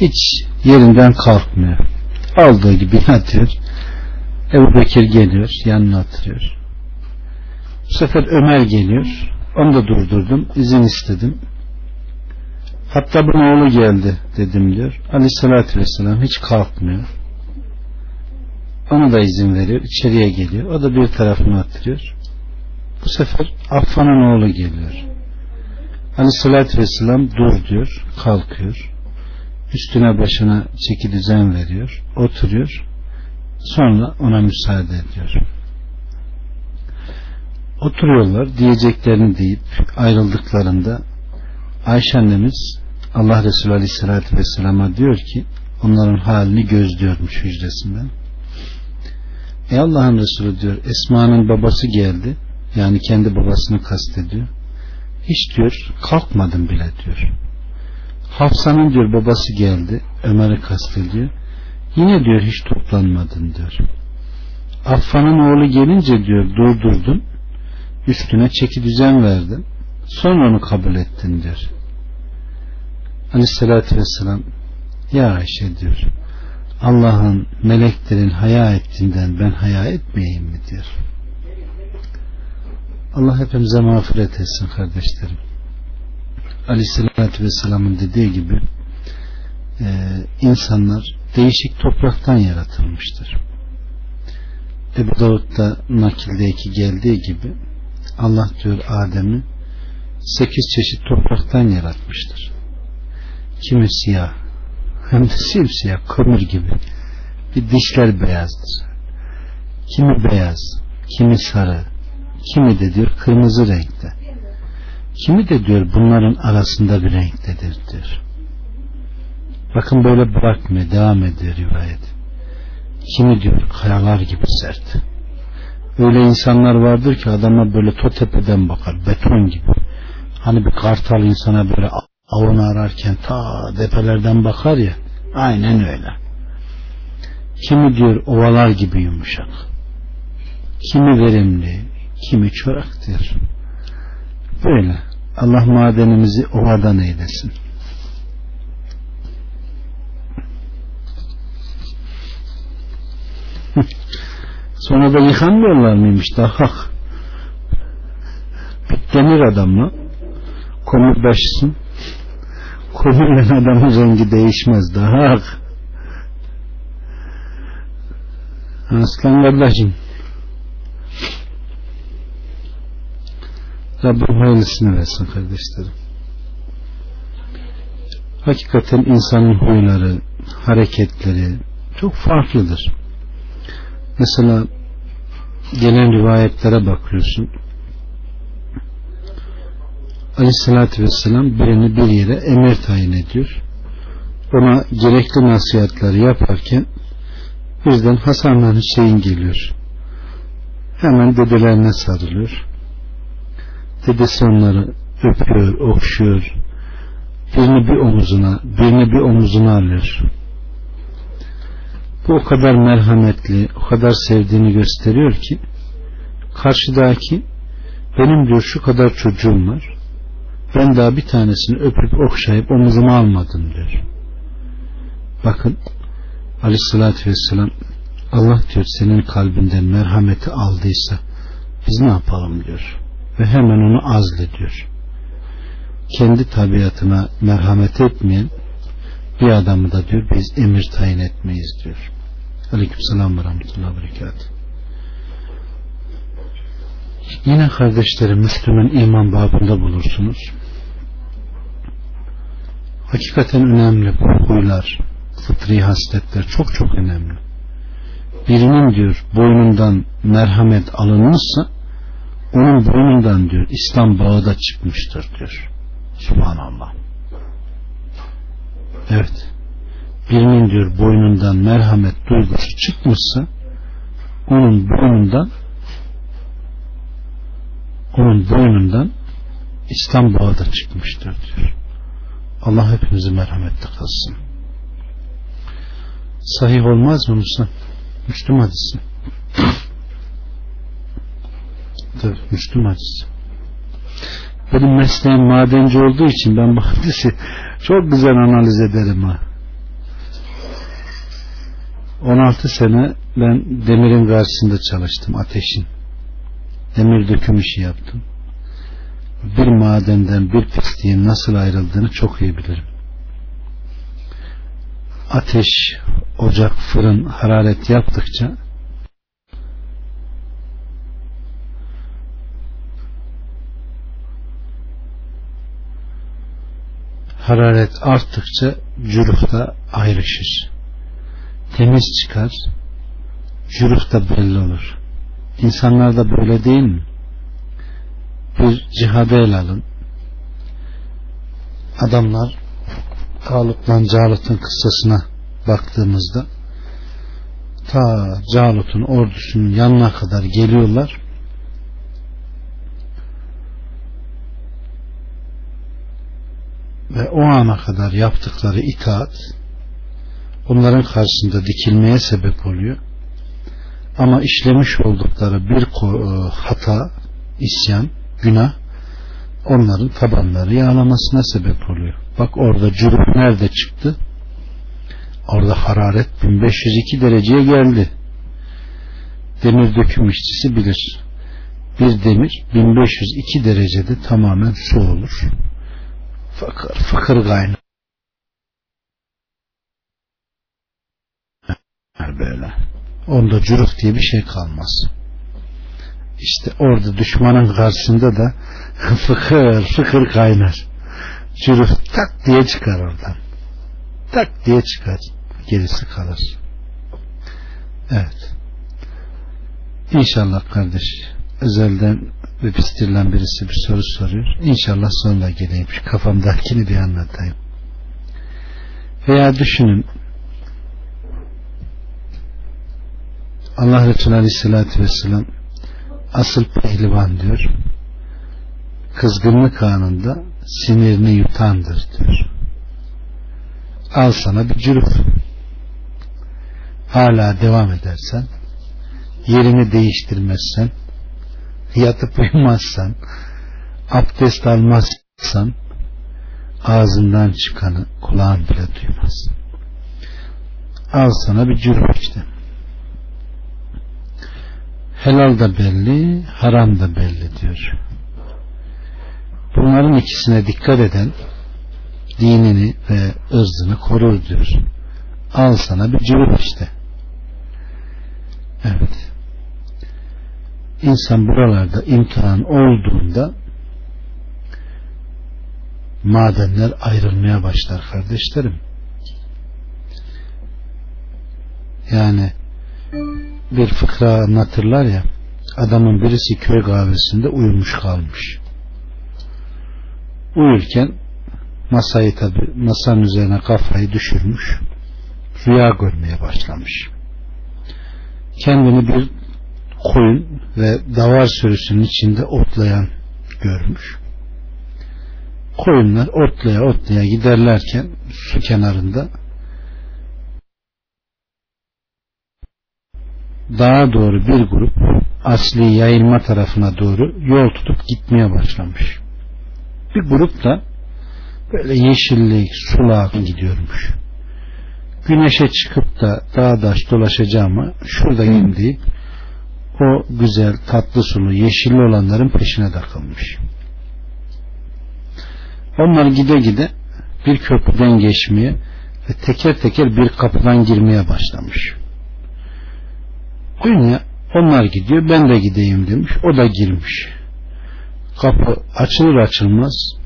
hiç yerinden kalkmıyor. Aldığı gibi yatıyor. Ebu Bekir geliyor, yanına oturuyor. Bu sefer Ömer geliyor. Onu da durdurdum. izin istedim. Hatta bunun oğlu geldi dedim diyor. Aleyhissalatü vesselam hiç kalkmıyor. Ona da izin veriyor. İçeriye geliyor. O da bir tarafına oturuyor. Bu sefer Affan'ın oğlu geliyor. Aleyhissalatü vesselam dur diyor. Kalkıyor. Üstüne başına çeki düzen veriyor. Oturuyor. Sonra ona müsaade ediyor. Oturuyorlar. Diyeceklerini deyip ayrıldıklarında Ayşe annemiz Allah Resulü Aleyhisselatü Vesselam'a diyor ki onların halini gözlüyormuş hücresinden. Ey Allah'ın Resulü diyor Esma'nın babası geldi. Yani kendi babasını kastediyor. Hiç diyor kalkmadım bile diyor. Hafsa'nın diyor babası geldi. Ömer'i kastediyor. Yine diyor hiç toplanmadın diyor. Affan'ın oğlu gelince diyor durdurdun. Üstüne çeki düzen verdin. Sonra onu kabul ettin diyor. Aleyhissalatü vesselam Ya Ayşe diyor Allah'ın meleklerin haya ettiğinden ben haya etmeyeyim mi diyor. Allah hepimize mağfiret etsin kardeşlerim. Aleyhissalatü vesselamın dediği gibi e, insanlar değişik topraktan yaratılmıştır. Ebu Davud'da nakildeki geldiği gibi Allah diyor Adem'i sekiz çeşit topraktan yaratmıştır. Kimi siyah hem de simsiyah kömür gibi bir dişler beyazdır. Kimi beyaz, kimi sarı, kimi de diyor kırmızı renkte. Kimi de diyor bunların arasında bir renktedir diyor. Bakın böyle bırakmıyor, devam ediyor rivayet. Kimi diyor kayalar gibi sert. Öyle insanlar vardır ki adama böyle totepeden bakar, beton gibi. Hani bir kartal insana böyle avını ararken ta depelerden bakar ya, aynen öyle. Kimi diyor ovalar gibi yumuşak. Kimi verimli, kimi çorak diyor. Böyle. Allah madenimizi ovadan eylesin. Sonra da yıkanmıyorlar mıymış daha? Demir adamla komur başısın komurla adamın rengi değişmez daha aslan kardeşim Rabbim hayırlısını versin kardeşlerim. Hakikaten insanın huyları hareketleri çok farklıdır. Mesela gelen rivayetlere bakıyorsun. Aleyhisselatü Vesselam birini bir yere emir tayin ediyor. Ona gerekli nasihatleri yaparken birden Hasan'la Hüseyin geliyor. Hemen dedelerine sarılıyor dedesi onları öpüyor okşuyor birini bir omuzuna birini bir omuzuna alıyor bu o kadar merhametli, o kadar sevdiğini gösteriyor ki karşıdaki benim diyor şu kadar çocuğum var. Ben daha bir tanesini öpüp okşayıp omuzuma almadım diyor. Bakın aleyhissalatü vesselam Allah diyor senin kalbinden merhameti aldıysa biz ne yapalım diyor. Ve hemen onu azlediyor. Kendi tabiatına merhamet etmeyen bir adamı da diyor biz emir tayin etmeyiz diyor. Aleyküm selam ve rahmetullahi ve Yine kardeşlerim Müslüman iman babında bulursunuz. Hakikaten önemli bu huylar, fıtri hasletler çok çok önemli. Birinin diyor boynundan merhamet alınmışsa onun boynundan diyor İslam bağı da çıkmıştır diyor. Subhanallah. Evet birinin diyor boynundan merhamet duygusu çıkmışsa onun boynundan onun boynundan İslam bağı da çıkmıştır diyor. Allah hepimizi merhametli kılsın. Sahih olmaz mı Müslüman? Müslüm hadisi. Tabii Müslüm hadisi. Benim mesleğim madenci olduğu için ben bu hadisi çok güzel analiz ederim ha 16 sene ben demirin karşısında çalıştım ateşin. Demir döküm işi yaptım. Bir madenden bir pisliğin nasıl ayrıldığını çok iyi bilirim. Ateş, ocak, fırın hararet yaptıkça hararet arttıkça cürufta ayrışır. Temiz çıkar, cüruf da belli olur. İnsanlar da böyle değil mi? Bir cihada el alın. Adamlar Talut'la Calut'un kıssasına baktığımızda ta Calut'un ordusunun yanına kadar geliyorlar ve o ana kadar yaptıkları itaat onların karşısında dikilmeye sebep oluyor. Ama işlemiş oldukları bir e, hata, isyan, günah onların tabanları yağlamasına sebep oluyor. Bak orada cürüm nerede çıktı? Orada hararet 1502 dereceye geldi. Demir döküm işçisi bilir. Bir demir 1502 derecede tamamen su olur Fakir, fakir kaynar. Böyle. Onda cürük diye bir şey kalmaz. İşte orada düşmanın karşısında da fıkır fıkır kaynar. Cürük tak diye çıkar oradan. Tak diye çıkar. Gerisi kalır. Evet. İnşallah kardeş özelden ve pistirilen birisi bir soru soruyor. İnşallah sonra geleyim. Şu kafamdakini bir anlatayım. Veya düşünün Allah Resulü Aleyhisselatü Vesselam asıl pehlivan diyor. Kızgınlık anında sinirini yutandır diyor. Al sana bir cüruf. Hala devam edersen yerini değiştirmezsen yatıp uyumazsan abdest almazsan ağzından çıkanı kulağın bile duymaz. Al sana bir cürüm işte. Helal da belli, haram da belli diyor. Bunların ikisine dikkat eden dinini ve ırzını korur diyor. Al sana bir cürüm işte. Evet insan buralarda imtihan olduğunda madenler ayrılmaya başlar kardeşlerim. Yani bir fıkra anlatırlar ya adamın birisi köy kahvesinde uyumuş kalmış. Uyurken masayı tabi masanın üzerine kafayı düşürmüş rüya görmeye başlamış. Kendini bir koyun ve davar sürüsünün içinde otlayan görmüş. Koyunlar otlaya otlaya giderlerken su kenarında dağa doğru bir grup asli yayılma tarafına doğru yol tutup gitmeye başlamış. Bir grup da böyle yeşillik, sulak gidiyormuş. Güneşe çıkıp da dağ daş dolaşacağımı şuradayım deyip o güzel, tatlı sulu, yeşilli olanların peşine takılmış. Onlar gide gide bir köprüden geçmeye ve teker teker bir kapıdan girmeye başlamış. Oyun onlar gidiyor ben de gideyim demiş. O da girmiş. Kapı açılır açılmaz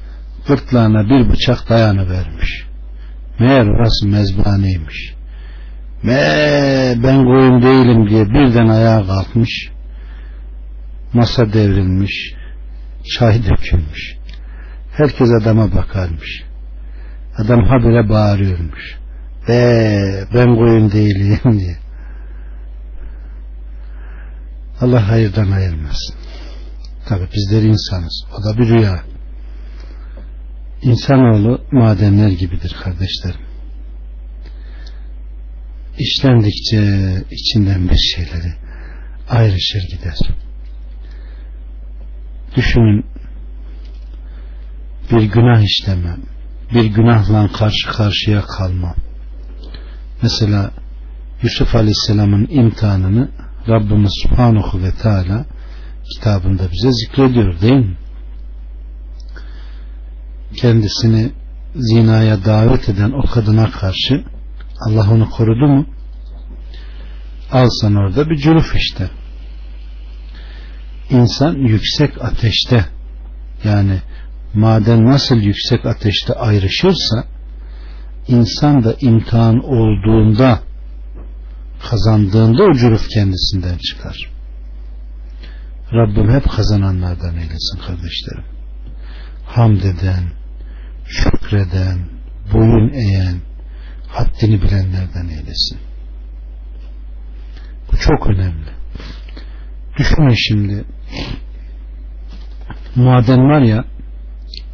gırtlağına bir bıçak dayanı vermiş. Meğer orası mezbaneymiş. Me ben koyun değilim diye birden ayağa kalkmış. Masa devrilmiş. Çay dökülmüş. Herkes adama bakarmış. Adam habire bağırıyormuş. Be ben koyun değilim diye. Allah hayırdan ayırmasın. Tabi bizler insanız. O da bir rüya. İnsanoğlu madenler gibidir kardeşlerim işlendikçe içinden bir şeyleri ayrışır gider. Düşünün bir günah işlemem, bir günahla karşı karşıya kalmam. Mesela Yusuf Aleyhisselam'ın imtihanını Rabbimiz Subhanahu ve Teala kitabında bize zikrediyor değil mi? Kendisini zinaya davet eden o kadına karşı Allah onu korudu mu? Alsan orada bir cüruf işte. İnsan yüksek ateşte yani maden nasıl yüksek ateşte ayrışırsa insan da imtihan olduğunda kazandığında o cüruf kendisinden çıkar. Rabbim hep kazananlardan eylesin kardeşlerim. Hamd eden, şükreden, boyun eğen, haddini bilenlerden eylesin. Bu çok önemli. Düşünün şimdi maden var ya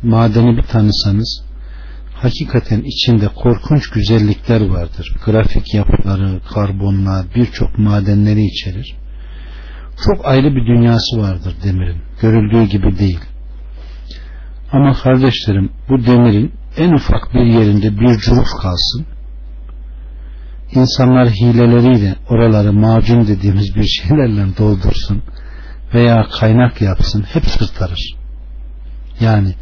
madeni bir tanısanız hakikaten içinde korkunç güzellikler vardır. Grafik yapıları, karbonlar, birçok madenleri içerir. Çok ayrı bir dünyası vardır demirin. Görüldüğü gibi değil. Ama kardeşlerim bu demirin en ufak bir yerinde bir curuf kalsın. İnsanlar hileleriyle oraları macun dediğimiz bir şeylerle doldursun veya kaynak yapsın hep sırtarır. Yani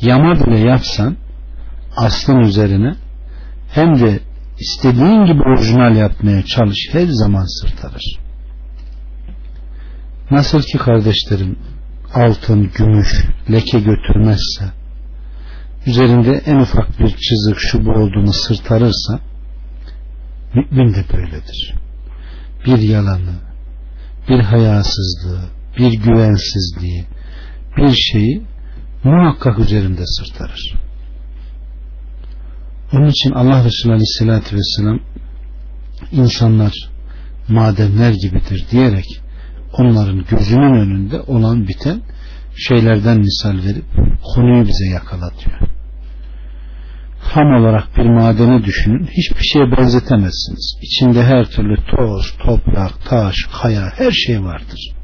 yama bile yapsan aslın üzerine hem de istediğin gibi orijinal yapmaya çalış her zaman sırtarır. Nasıl ki kardeşlerim altın, gümüş leke götürmezse üzerinde en ufak bir çizik şu bu olduğunu sırtarırsa mümin de böyledir. Bir yalanı, bir hayasızlığı, bir güvensizliği, bir şeyi muhakkak üzerinde sırtarır. Onun için Allah Resulü Aleyhisselatü Vesselam insanlar madenler gibidir diyerek onların gözünün önünde olan biten şeylerden misal verip konuyu bize yakalatıyor. Ham olarak bir madeni düşünün. Hiçbir şeye benzetemezsiniz. İçinde her türlü toz, toprak, taş, kaya her şey vardır.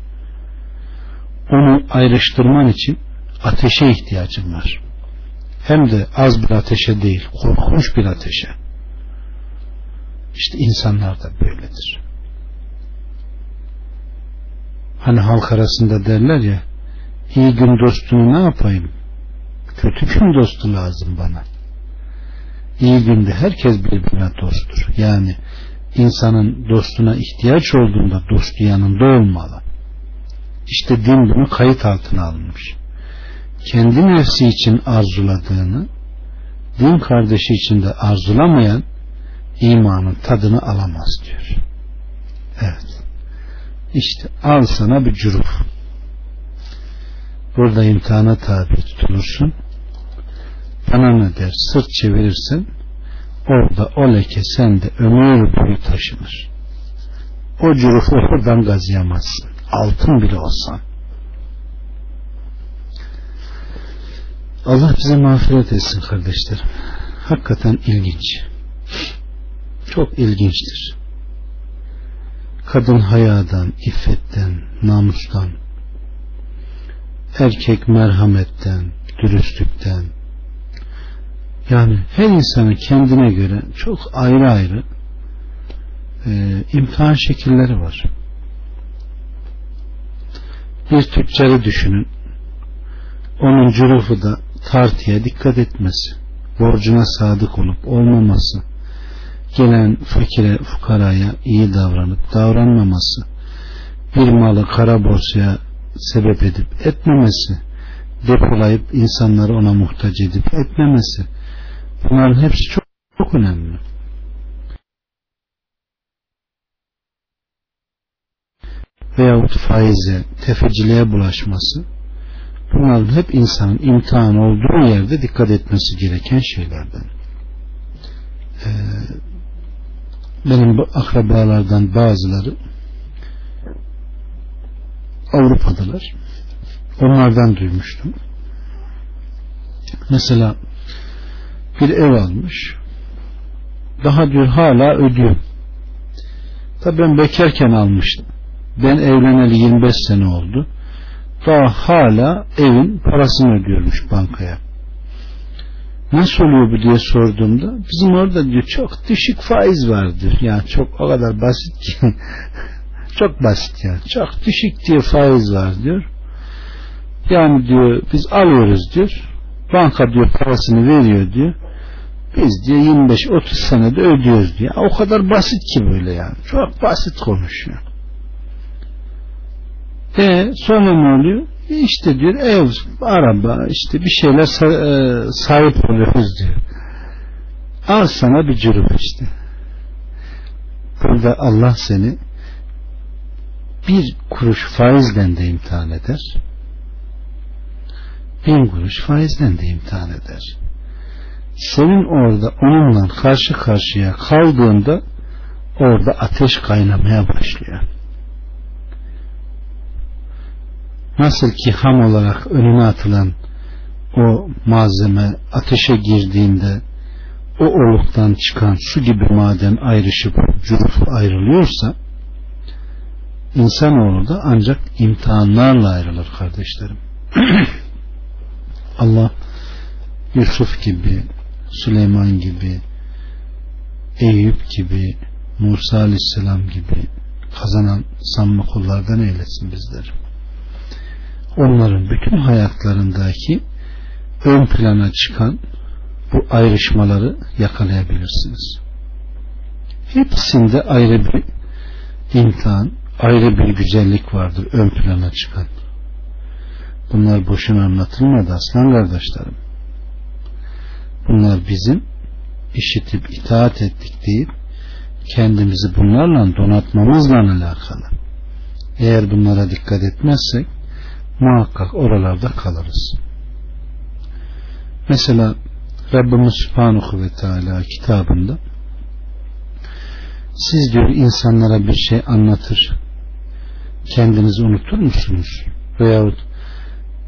Onu ayrıştırman için ateşe ihtiyacın var. Hem de az bir ateşe değil, korkunç bir ateşe. İşte insanlar da böyledir. Hani halk arasında derler ya iyi gün dostunu ne yapayım? Kötü gün dostu lazım bana. İyi günde herkes birbirine dosttur. Yani insanın dostuna ihtiyaç olduğunda dostu yanında olmalı. İşte din bunu kayıt altına almış. Kendi nefsi için arzuladığını din kardeşi için de arzulamayan imanın tadını alamaz diyor. Evet. İşte al sana bir cüruf. Burada imtihana tabi tutulursun. Bana ne der sırt çevirirsen orada o leke sende ömür boyu taşınır. O cürufu oradan gazıyamazsın. Altın bile olsan. Allah bize mağfiret etsin kardeşlerim. Hakikaten ilginç. Çok ilginçtir kadın hayadan, iffetten, namustan, erkek merhametten, dürüstlükten, yani her insanın kendine göre çok ayrı ayrı e, imtihan şekilleri var. Bir tüccarı düşünün. Onun cürufu da tartıya dikkat etmesi, borcuna sadık olup olmaması, gelen fakire fukaraya iyi davranıp davranmaması. Bir malı kara borsaya sebep edip etmemesi. Depolayıp insanları ona muhtaç edip etmemesi bunların hepsi çok, çok önemli veyahut faize tefeciliğe bulaşması bunların hep insanın imtihan olduğu yerde dikkat etmesi gereken şeylerden ee, benim bu akrabalardan bazıları Avrupa'dalar. Onlardan duymuştum. Mesela bir ev almış. Daha diyor hala ödüyor. Tabi ben bekarken almıştım. Ben evleneli 25 sene oldu. Daha hala evin parasını ödüyormuş bankaya. Nasıl oluyor bu diye sorduğumda bizim orada diyor çok düşük faiz var diyor. Yani çok o kadar basit ki çok basit yani. Çok düşük diye faiz var diyor. Yani diyor biz alıyoruz diyor. Banka diyor parasını veriyor diyor. Biz diyor 25-30 senede ödüyoruz diyor. O kadar basit ki böyle yani. Çok basit konuşuyor. E sonra ne oluyor? E işte diyor ev, araba işte bir şeyler e, sahip oluyoruz diyor. Al sana bir cürüm işte. Burada Allah seni bir kuruş faizden de imtihan eder. Bin kuruş faizden de imtihan eder. Senin orada onunla karşı karşıya kaldığında orada ateş kaynamaya başlıyor. Nasıl ki ham olarak önüne atılan o malzeme ateşe girdiğinde o oluktan çıkan su gibi maden ayrışıp cüruf ayrılıyorsa insanoğlu da ancak imtihanlarla ayrılır kardeşlerim. Allah Yusuf gibi, Süleyman gibi, Eyüp gibi, Musa Aleyhisselam gibi kazanan sanma kullardan eylesin bizleri. Onların bütün hayatlarındaki ön plana çıkan bu ayrışmaları yakalayabilirsiniz. Hepsinde ayrı bir imtihan, ayrı bir güzellik vardır ön plana çıkan. Bunlar boşuna anlatılmadı aslan kardeşlerim. Bunlar bizim işitip itaat ettik deyip kendimizi bunlarla donatmamızla alakalı. Eğer bunlara dikkat etmezsek muhakkak oralarda kalırız. Mesela Rabbimiz Subhanahu ve Teala kitabında siz diyor insanlara bir şey anlatır kendinizi unutur musunuz? Veyahut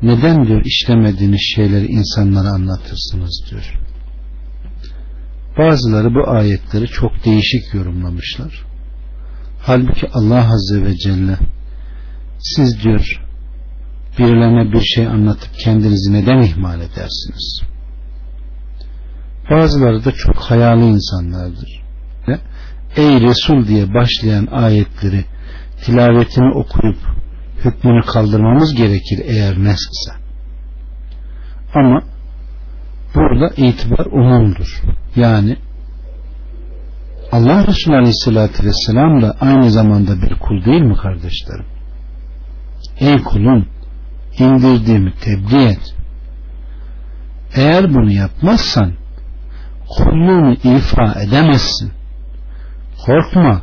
neden diyor işlemediğiniz şeyleri insanlara anlatırsınız diyor. Bazıları bu ayetleri çok değişik yorumlamışlar. Halbuki Allah Azze ve Celle siz diyor birilerine bir şey anlatıp kendinizi neden ihmal edersiniz? Bazıları da çok hayali insanlardır. Ve Ey Resul diye başlayan ayetleri tilavetini okuyup hükmünü kaldırmamız gerekir eğer neselse. Ama burada itibar umumdur. Yani Allah Resulü Aleyhisselatü Vesselam da aynı zamanda bir kul değil mi kardeşlerim? Ey kulum indirdiğimi tebliğ et. Eğer bunu yapmazsan kulluğunu ifa edemezsin. Korkma.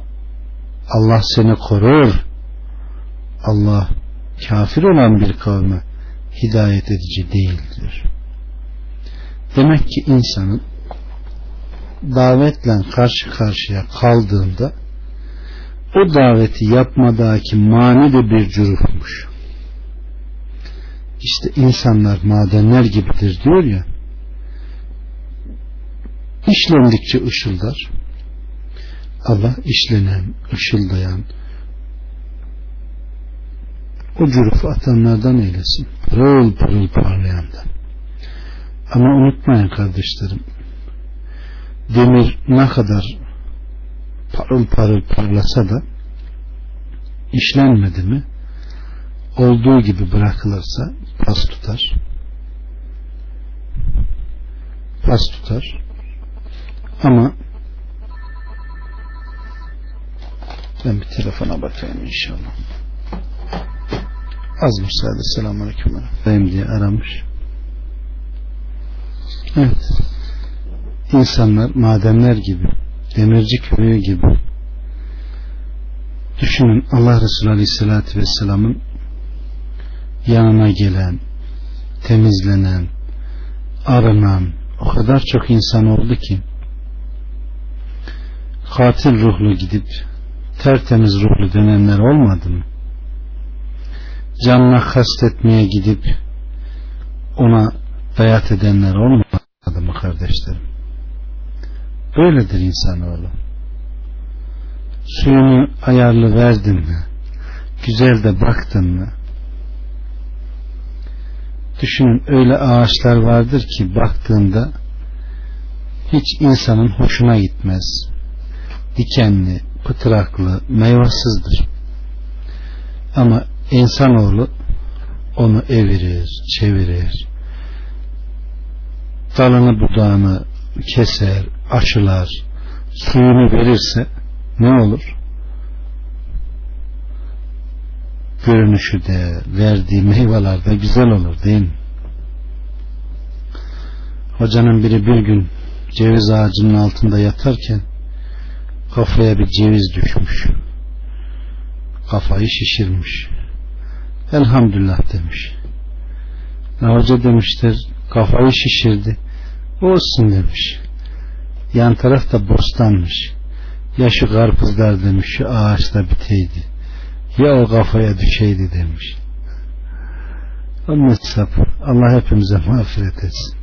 Allah seni korur. Allah kafir olan bir kavme hidayet edici değildir. Demek ki insanın davetle karşı karşıya kaldığında o daveti yapmadaki mani de bir cürufmuş. İşte insanlar madenler gibidir diyor ya işlendikçe ışıldar Allah işlenen, ışıldayan o cürufu atanlardan eylesin. Pırıl pırıl parlayandan. Ama unutmayın kardeşlerim demir ne kadar parıl parıl parlasa da işlenmedi mi olduğu gibi bırakılırsa pas tutar. Pas tutar. Ama ben bir telefona bakayım inşallah. Az müsaade. Selamun aleyküm benim diye aramış evet. İnsanlar madenler gibi demirci köyü gibi. Düşünün Allah Resulü Aleyhisselatü Vesselam'ın yanına gelen temizlenen aranan o kadar çok insan oldu ki. Katil ruhlu gidip tertemiz ruhlu dönenler olmadı mı? Canına kastetmeye gidip ona dayat edenler olmadı mı kardeşlerim? Böyledir insanoğlu. Suyunu ayarlı verdin mi? Güzel de baktın mı? Düşünün öyle ağaçlar vardır ki baktığında hiç insanın hoşuna gitmez. Dikenli, pıtıraklı, meyvasızdır. Ama insanoğlu onu evirir, çevirir. Dalını budağını keser, aşılar, suyunu verirse ne olur? Görünüşü de, verdiği meyveler de güzel olur değil mi? Hocanın biri bir gün ceviz ağacının altında yatarken kafaya bir ceviz düşmüş. Kafayı şişirmiş. Elhamdülillah demiş. Ne hoca demişler kafayı şişirdi. Olsun demiş. Yan taraf da bostanmış. Ya şu karpuzlar demiş şu ağaçta biteydi. Ya o kafaya düşeydi demiş. Onun hesabı Allah hepimize mağfiret etsin.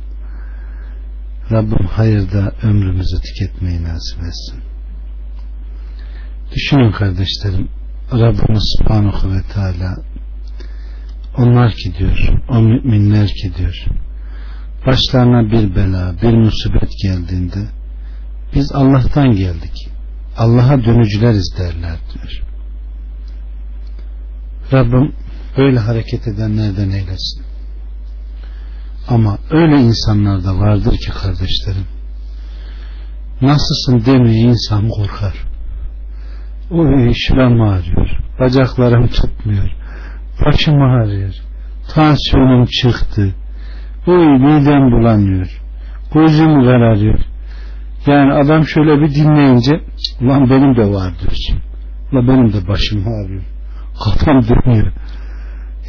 Rabbim hayırda ömrümüzü tüketmeyi nasip etsin. Düşünün kardeşlerim Rabbimiz Subhanahu ve Teala onlar ki diyor o müminler ki diyor başlarına bir bela bir musibet geldiğinde biz Allah'tan geldik. Allah'a dönücüleriz derler diyor. Rabbim böyle hareket edenlerden eylesin. Ama öyle insanlar da vardır ki kardeşlerim nasılsın? demeye insan korkar. Oy şuram ağrıyor bacaklarım tutmuyor başım ağrıyor tansiyonum çıktı oy midem bulanıyor. Gözüm kararıyor. Yani adam şöyle bir dinleyince ulan benim de var diyorsun. Ulan benim de başım ağrıyor. Kafam dönüyor.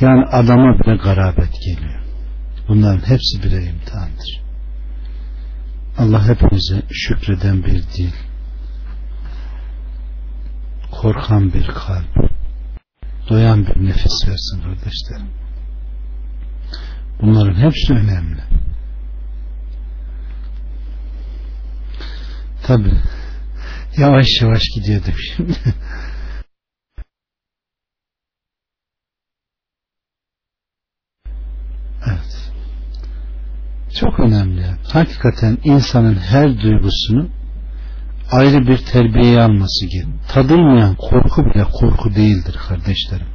Yani adama bile garabet geliyor. Bunların hepsi birer imtihandır. Allah hepimize şükreden bir dil korkan bir kalp doyan bir nefis versin kardeşlerim bunların hepsi önemli. Tabi yavaş yavaş gidiyordum şimdi. Evet. Çok önemli. Hakikaten insanın her duygusunu ayrı bir terbiye alması gibi. Tadılmayan korku bile korku değildir kardeşlerim.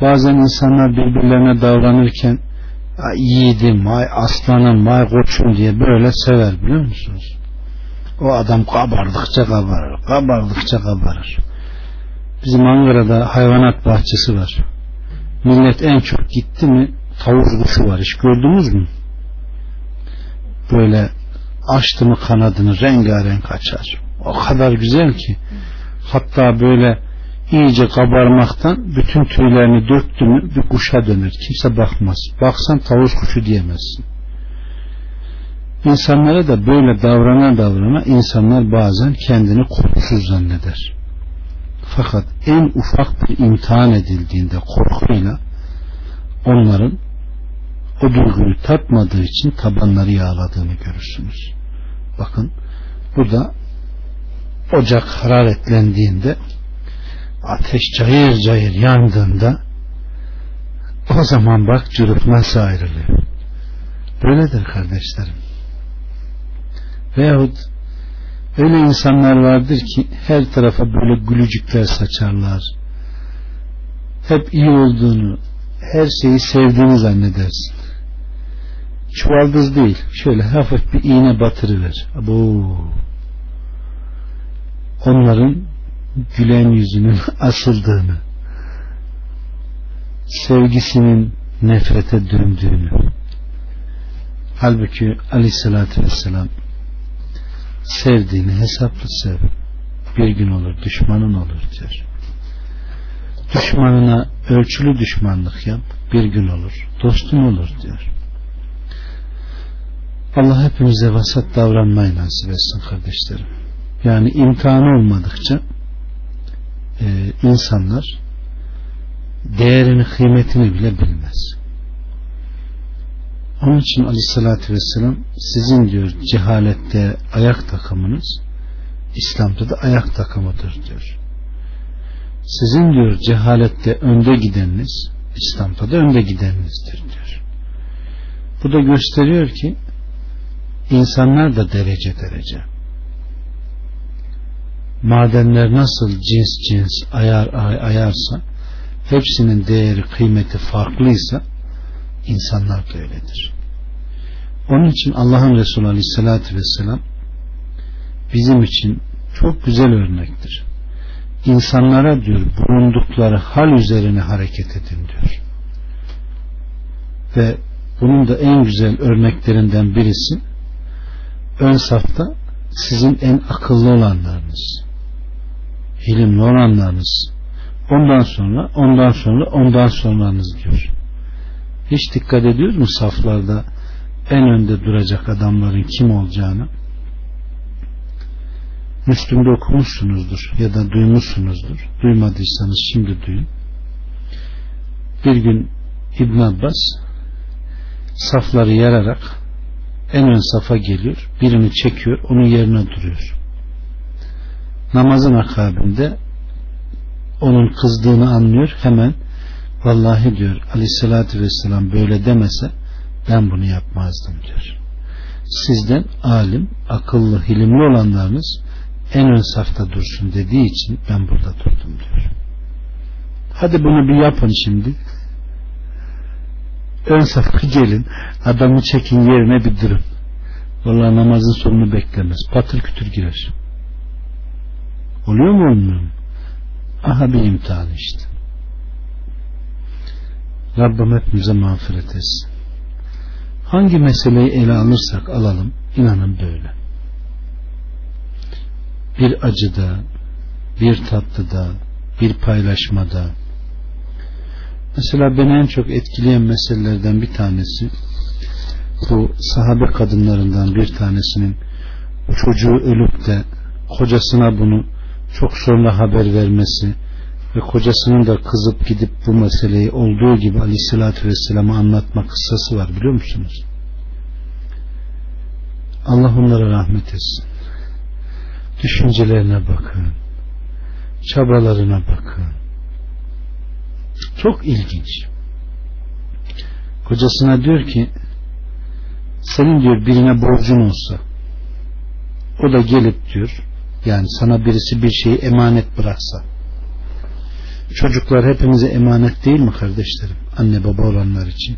Bazen insanlar birbirlerine davranırken ay yiğidim, ay aslanım, ay koçum diye böyle sever biliyor musunuz? O adam kabardıkça kabarır, kabardıkça kabarır. Bizim Ankara'da hayvanat bahçesi var. Millet en çok gitti mi tavuk kuşu var. Hiç gördünüz mü? Böyle açtı mı kanadını rengarenk açar. O kadar güzel ki hatta böyle iyice kabarmaktan bütün tüylerini döktü mü bir kuşa döner. Kimse bakmaz. Baksan tavus kuşu diyemezsin. İnsanlara da böyle davrana davrana insanlar bazen kendini korkusuz zanneder. Fakat en ufak bir imtihan edildiğinde korkuyla onların o duyguyu tatmadığı için tabanları yağladığını görürsünüz. Bakın burada ocak hararetlendiğinde ateş cayır cayır yandığında o zaman bak cürüp nasıl ayrılıyor. Böyledir kardeşlerim. Veyahut öyle insanlar vardır ki her tarafa böyle gülücükler saçarlar. Hep iyi olduğunu, her şeyi sevdiğini zannedersin çuvaldız değil şöyle hafif bir iğne batırıver bu onların gülen yüzünün asıldığını sevgisinin nefrete döndüğünü. Halbuki aleyhissalatü vesselam sevdiğini hesaplı sev. Bir gün olur düşmanın olur diyor düşmanına ölçülü düşmanlık yap bir gün olur dostun olur diyor Allah hepimize vasat davranmayı nasip etsin kardeşlerim. Yani imtihanı olmadıkça e, insanlar değerini, kıymetini bile bilmez. Onun için aleyhissalatü vesselam sizin diyor cehalette ayak takımınız İslam'da da ayak takımıdır diyor. Sizin diyor cehalette önde gideniniz İslam'da da önde gideninizdir diyor. Bu da gösteriyor ki insanlar da derece derece. Madenler nasıl cins cins ayar ayarsa hepsinin değeri kıymeti farklıysa insanlar da öyledir. Onun için Allah'ın Resulü Aleyhisselatü Vesselam bizim için çok güzel örnektir. İnsanlara diyor bulundukları hal üzerine hareket edin diyor. Ve bunun da en güzel örneklerinden birisi ön safta sizin en akıllı olanlarınız, ilimli olanlarınız, ondan sonra, ondan sonra, ondan sonranız diyor. Hiç dikkat ediyor mu saflarda en önde duracak adamların kim olacağını? Müslüm'de okumuşsunuzdur ya da duymuşsunuzdur. Duymadıysanız şimdi duyun. Bir gün İbn Abbas safları yararak en ön safa geliyor. Birini çekiyor. Onun yerine duruyor. Namazın akabinde onun kızdığını anlıyor. Hemen vallahi diyor aleyhissalatü vesselam böyle demese ben bunu yapmazdım diyor. Sizden alim, akıllı, hilimli olanlarınız en ön safta dursun dediği için ben burada durdum diyor. Hadi bunu bir yapın şimdi. Ön safa gelin. Adamı çekin yerine bir durun. Vallahi namazın sonunu beklemez. Patır kütür girer. Oluyor mu olmuyor mu? Aha bir imtihan işte. Rabbim hepimize mağfiret etsin. Hangi meseleyi ele alırsak alalım inanın böyle. Bir acıda, bir tatlıda, bir paylaşmada. Mesela beni en çok etkileyen meselelerden bir tanesi bu sahabe kadınlarından bir tanesinin çocuğu ölüp de kocasına bunu çok sonra haber vermesi ve kocasının da kızıp gidip bu meseleyi olduğu gibi aleyhissalatü vesselam'a anlatma kıssası var biliyor musunuz? Allah onlara rahmet etsin. Düşüncelerine bakın. Çabalarına bakın. Çok ilginç. Kocasına diyor ki senin diyor birine borcun olsa o da gelip diyor yani sana birisi bir şeyi emanet bıraksa. Çocuklar hepimize emanet değil mi kardeşlerim? Anne baba olanlar için.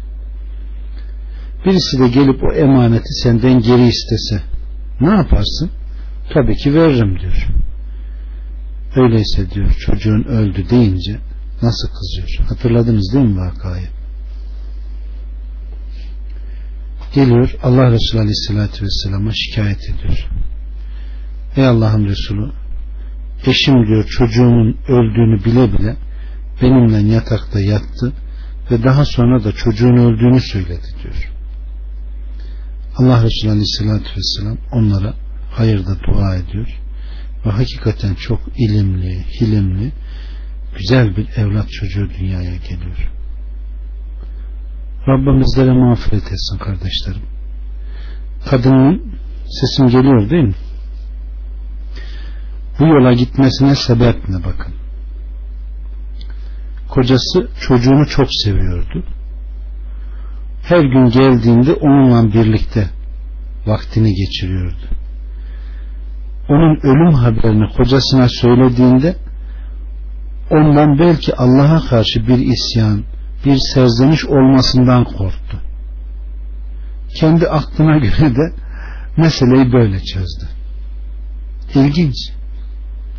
Birisi de gelip o emaneti senden geri istese ne yaparsın? Tabii ki veririm diyor. Öyleyse diyor çocuğun öldü deyince nasıl kızıyor? Hatırladınız değil mi vakayı? Geliyor Allah Resulü Aleyhisselatü Vesselam'a şikayet ediyor. Ey Allah'ın Resulü eşim diyor çocuğumun öldüğünü bile bile benimle yatakta yattı ve daha sonra da çocuğun öldüğünü söyledi diyor. Allah Resulü Aleyhisselatü Vesselam onlara hayırda dua ediyor ve hakikaten çok ilimli, hilimli, güzel bir evlat çocuğu dünyaya geliyor. Rabbim bizlere mağfiret etsin kardeşlerim. Kadının sesim geliyor değil mi? Bu yola gitmesine sebep ne bakın. Kocası çocuğunu çok seviyordu. Her gün geldiğinde onunla birlikte vaktini geçiriyordu. Onun ölüm haberini kocasına söylediğinde ondan belki Allah'a karşı bir isyan, bir serzeniş olmasından korktu. Kendi aklına göre de meseleyi böyle çözdü. İlginç.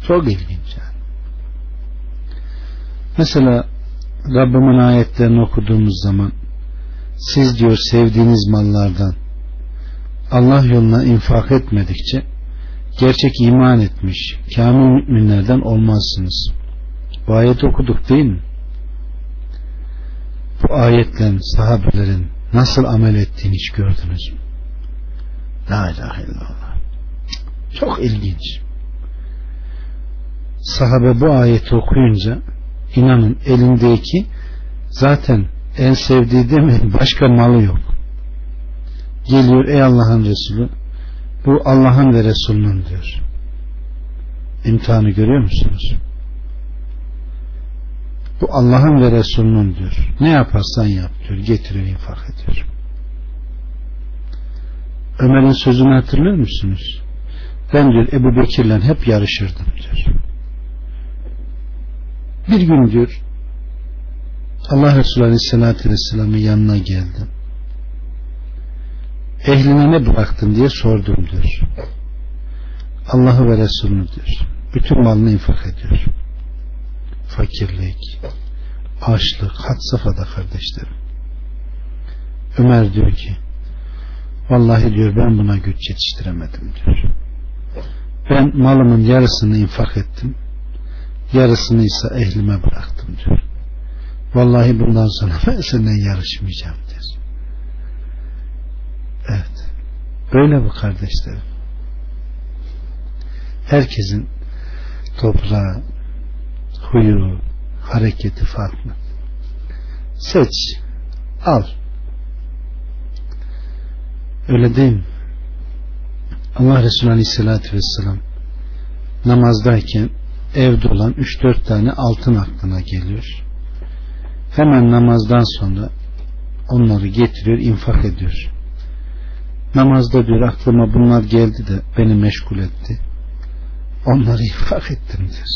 Çok ilginç yani. Mesela Rabbimin ayetlerini okuduğumuz zaman siz diyor sevdiğiniz mallardan Allah yoluna infak etmedikçe gerçek iman etmiş kamil müminlerden olmazsınız. Bu ayeti okuduk değil mi? bu ayetle sahabelerin nasıl amel ettiğini hiç gördünüz mü? La ilahe illallah. Çok ilginç. Sahabe bu ayeti okuyunca inanın elindeki zaten en sevdiği demeyin başka malı yok. Geliyor ey Allah'ın Resulü bu Allah'ın ve Resulünün diyor. İmtihanı görüyor musunuz? Bu Allah'ın ve Resulünün diyor. Ne yaparsan yap diyor. Getiriyor infak ediyor. Ömer'in sözünü hatırlıyor musunuz? Ben diyor Ebu Bekir'le hep yarışırdım diyor. Bir gün diyor Allah Resulü Aleyhisselatü Vesselam'ın yanına geldim. Ehline ne bıraktın diye sordum diyor. Allah'ı ve Resulünü diyor. Bütün malını infak ediyor. Fakirlik, açlık, had safhada kardeşlerim. Ömer diyor ki vallahi diyor ben buna güç yetiştiremedim diyor. Ben malımın yarısını infak ettim. Yarısını ise ehlime bıraktım diyor. Vallahi bundan sonra ben seninle yarışmayacağım diyor. Evet. Böyle bu kardeşlerim. Herkesin toprağı, huyu, hareketi farklı. Seç, al. Öyle değil mi? Allah Resulü Aleyhisselatü Vesselam namazdayken evde olan 3-4 tane altın aklına geliyor. Hemen namazdan sonra onları getiriyor, infak ediyor. Namazda diyor aklıma bunlar geldi de beni meşgul etti. Onları infak ettim diyor.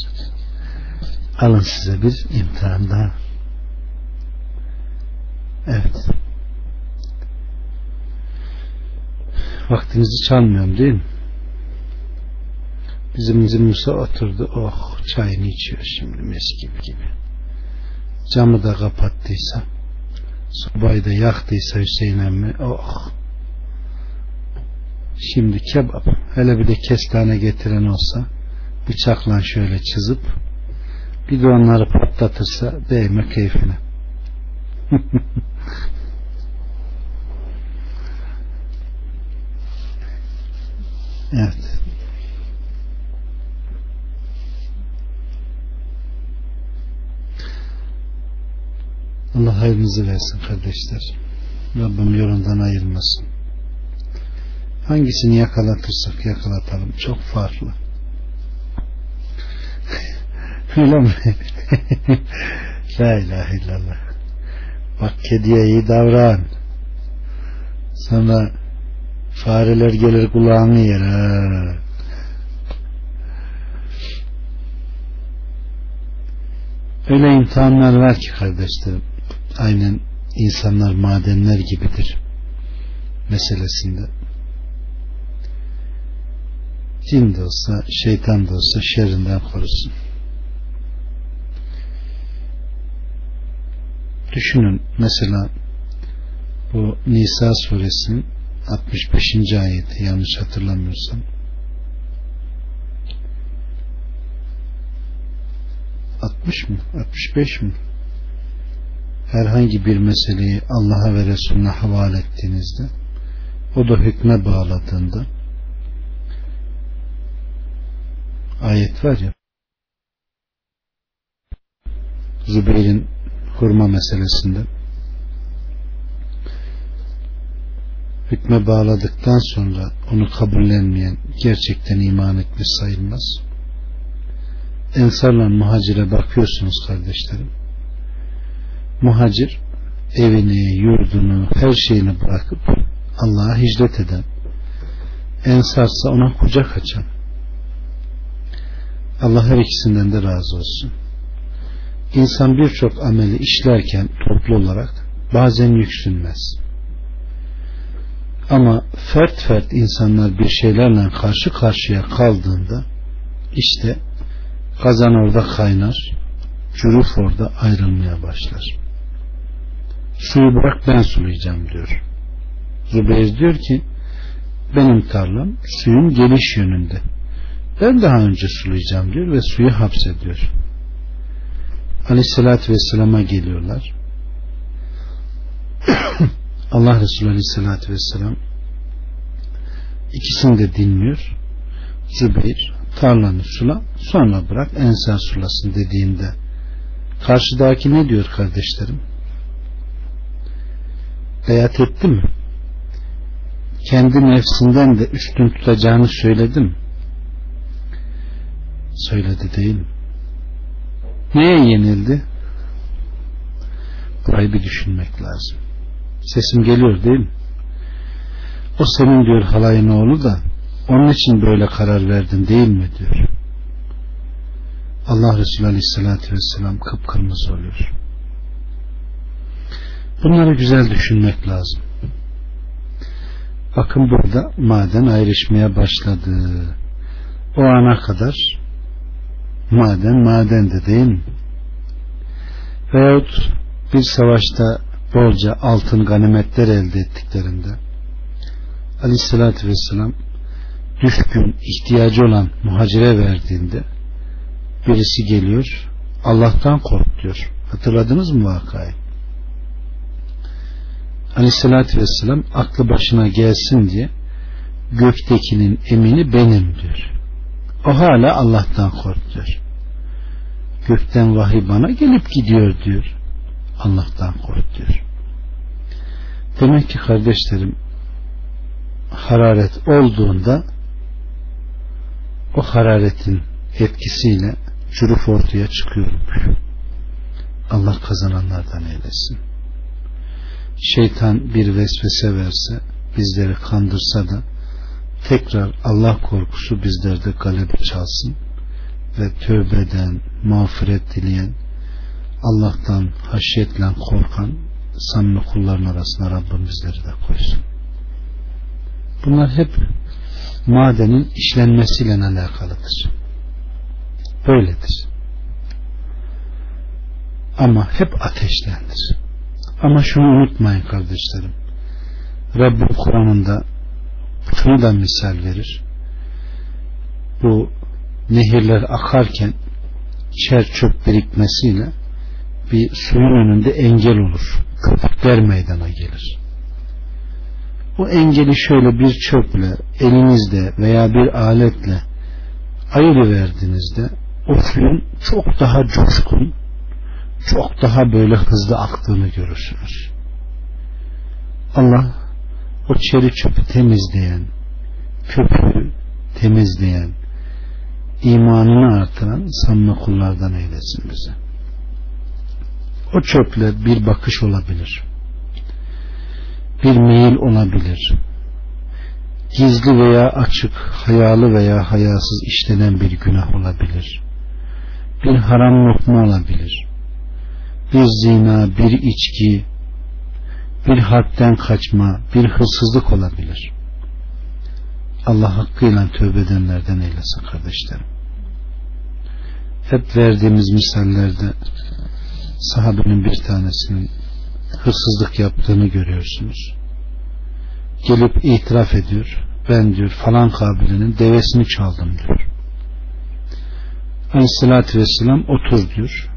Alın size bir imtihan daha. Evet. Vaktinizi çalmıyorum değil mi? Bizim bizim Musa oturdu. Oh çayını içiyor şimdi mis gibi gibi. Camı da kapattıysa sobayı da yaktıysa Hüseyin emmi oh şimdi kebap hele bir de kestane getiren olsa bıçakla şöyle çizip bir de onları patlatırsa değme keyfine evet Allah hayrınızı versin kardeşler. Rabbim yolundan ayırmasın. Hangisini yakalatırsak yakalatalım çok farklı. Öyle mi? La ilahe illallah. Bak kediye iyi davran. Sonra fareler gelir kulağını yer ha. öyle imtihanlar var ki kardeşlerim aynen insanlar madenler gibidir meselesinde cin de olsa şeytan da olsa şerrinden korusun düşünün mesela bu Nisa suresinin 65. ayeti yanlış hatırlamıyorsam altmış mı? 65 mi? Herhangi bir meseleyi Allah'a ve Resulüne havale ettiğinizde o da hükme bağladığında ayet var ya Zübeyir'in hurma meselesinde hükme bağladıktan sonra onu kabullenmeyen gerçekten iman etmiş sayılmaz. Ensarla muhacire bakıyorsunuz kardeşlerim. Muhacir evini, yurdunu, her şeyini bırakıp Allah'a hicret eden, ensarsa ona kucak açan. Allah her ikisinden de razı olsun. İnsan birçok ameli işlerken toplu olarak bazen yüksünmez. Ama fert fert insanlar bir şeylerle karşı karşıya kaldığında işte kazan orada kaynar, cüruf orada ayrılmaya başlar. Suyu bırak ben sulayacağım diyor. Zübeyir diyor ki benim tarlam suyun geliş yönünde. Ben daha önce sulayacağım diyor ve suyu hapsediyor. Aleyhissalatü Vesselam'a geliyorlar. Allah Resulü Aleyhisselatü Vesselam ikisini de dinliyor. Zübeyir tarlanı sula sonra bırak ensar sulasın dediğinde karşıdaki ne diyor kardeşlerim? Beyat etti mi? Kendi nefsinden de üstün tutacağını söyledim. Söyledi değil? Neye yenildi? Burayı bir düşünmek lazım. Sesim geliyor değil mi? o senin diyor halayın oğlu da onun için böyle karar verdin değil mi diyor. Allah Resulü Aleyhisselatü Vesselam kıpkırmızı oluyor. Bunları güzel düşünmek lazım. Bakın burada maden ayrışmaya başladı. O ana kadar maden madendi değil mi? Veyahut bir savaşta bolca altın ganimetler elde ettiklerinde Aleyhisselatü Vesselam düşkün, ihtiyacı olan muhacire verdiğinde birisi geliyor Allah'tan kork diyor. Hatırladınız mı vakayı? Aleyhissalatü vesselam aklı başına gelsin diye göktekinin emini benim diyor. O hala Allah'tan kork diyor. Gökten vahiy bana gelip gidiyor diyor. Allah'tan kork diyor. Demek ki kardeşlerim hararet olduğunda o hararetin etkisiyle çürük ortaya çıkıyormuş. Allah kazananlardan eylesin. Şeytan bir vesvese verse, bizleri kandırsa da tekrar Allah korkusu bizlerde galebe çalsın ve tövbeden, mağfiret dileyen, Allah'tan haşyetle korkan samimi kulların arasına Rabbim bizleri de koysun. Bunlar hep madenin işlenmesiyle alakalıdır. Böyledir. Ama hep ateşlendir. Ama şunu unutmayın kardeşlerim. Rabbim Kur'an'ında şunu da misal verir. Bu nehirler akarken çer çöp birikmesiyle bir suyun önünde engel olur. Köpükler meydana gelir. Bu engeli şöyle bir çöple elinizde veya bir aletle ayırı verdiğinizde o suyun çok daha coşkun çok daha böyle hızlı aktığını görürsünüz. Allah o çeri çöpü temizleyen köpüğü temizleyen imanını artıran samimi kullardan eylesin bize. O çöple bir bakış olabilir. Bir meyil olabilir. Gizli veya açık, hayalı veya hayasız işlenen bir günah olabilir. Bir haram lokma olabilir. Bir zina, bir içki, bir harpten kaçma, bir hırsızlık olabilir. Allah hakkıyla tövbe edenlerden eylesin kardeşlerim. Hep verdiğimiz misallerde sahabenin bir tanesinin hırsızlık yaptığını görüyorsunuz. Gelip itiraf ediyor. Ben diyor falan kabilenin devesini çaldım diyor. Aleyhissalatü vesselam otur diyor.